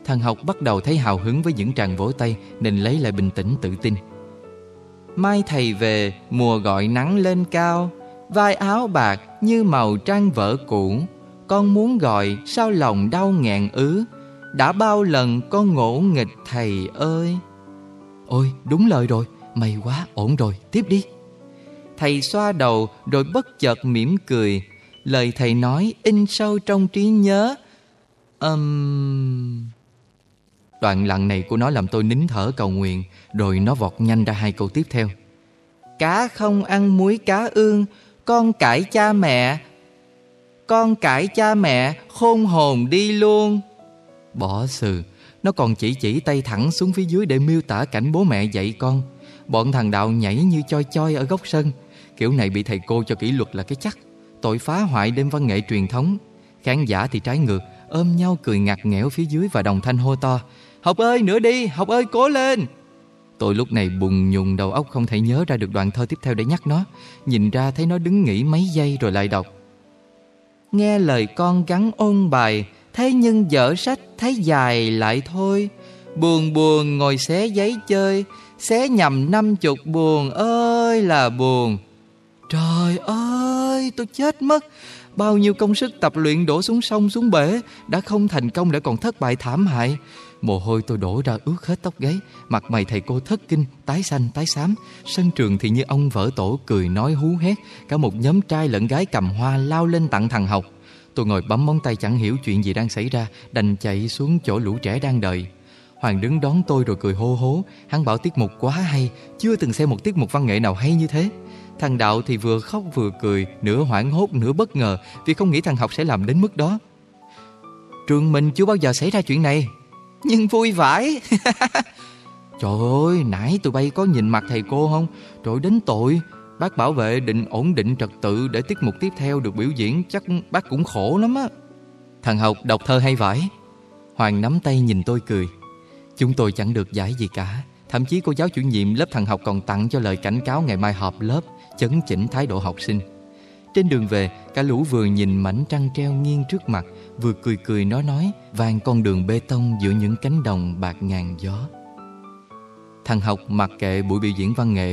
Thằng học bắt đầu thấy hào hứng với những tràng vỗ tay Nên lấy lại bình tĩnh tự tin. Mai thầy về, mùa gọi nắng lên cao. Vai áo bạc như màu trang vỡ cũ. Con muốn gọi sao lòng đau nghẹn ứ? Đã bao lần con ngỗ nghịch thầy ơi. Ôi, đúng lời rồi, May quá, ổn rồi, tiếp đi. Thầy xoa đầu rồi bất chợt mỉm cười. Lời thầy nói in sâu trong trí nhớ. Um... Đoạn lặng này của nó làm tôi nín thở cầu nguyện, Rồi nó vọt nhanh ra hai câu tiếp theo. Cá không ăn muối cá ương, Con cãi cha mẹ. Con cãi cha mẹ, Khôn hồn đi luôn. Bỏ sừ Nó còn chỉ chỉ tay thẳng xuống phía dưới Để miêu tả cảnh bố mẹ dạy con. Bọn thằng đạo nhảy như choi choi ở góc sân. Kiểu này bị thầy cô cho kỷ luật là cái chắc. Tội phá hoại đêm văn nghệ truyền thống. Khán giả thì trái ngược Ôm nhau cười ngặt nghẽo phía dưới và đồng thanh hô to. Học ơi nữa đi, học ơi cố lên. Tôi lúc này bùng nhùng đầu óc không thể nhớ ra được đoạn thơ tiếp theo để nhắc nó. Nhìn ra thấy nó đứng nghỉ mấy giây rồi lại đọc. Nghe lời con gắn ôn bài Thế nhưng dở sách thấy dài lại thôi. Buồn buồn ngồi xé giấy chơi, Xé nhầm năm chục buồn ơi là buồn. Trời ơi, tôi chết mất. Bao nhiêu công sức tập luyện đổ xuống sông, xuống bể Đã không thành công để còn thất bại thảm hại. Mồ hôi tôi đổ ra ướt hết tóc gáy, Mặt mày thầy cô thất kinh, Tái xanh, tái xám. Sân trường thì như ông vỡ tổ cười nói hú hét, Cả một nhóm trai lẫn gái cầm hoa lao lên tặng thằng học. Tôi ngồi bấm móng tay chẳng hiểu chuyện gì đang xảy ra Đành chạy xuống chỗ lũ trẻ đang đợi. Hoàng đứng đón tôi rồi cười hô hố. Hắn bảo tiết mục quá hay Chưa từng xem một tiết mục văn nghệ nào hay như thế. Thằng Đạo thì vừa khóc vừa cười Nửa hoảng hốt nửa bất ngờ Vì không nghĩ thằng học sẽ làm đến mức đó. Trường mình chưa bao giờ xảy ra chuyện này. Nhưng vui vãi. [laughs] Trời ơi nãy tụi bay có nhìn mặt thầy cô không? Trời đến tội Bác bảo vệ định ổn định trật tự Để tiết mục tiếp theo được biểu diễn Chắc bác cũng khổ lắm á. Thằng học đọc thơ hay vậy Hoàng nắm tay nhìn tôi cười. Chúng tôi chẳng được giải gì cả. Thậm chí cô giáo chủ nhiệm lớp thằng học còn tặng cho lời cảnh cáo ngày mai họp lớp, Chấn chỉnh thái độ học sinh. Trên đường về, Cả lũ vừa nhìn mảnh trăng treo nghiêng trước mặt, Vừa cười cười nói nói, Vàng con đường bê tông giữa những cánh đồng bạc ngàn gió. Thằng học mặc kệ buổi biểu diễn văn nghệ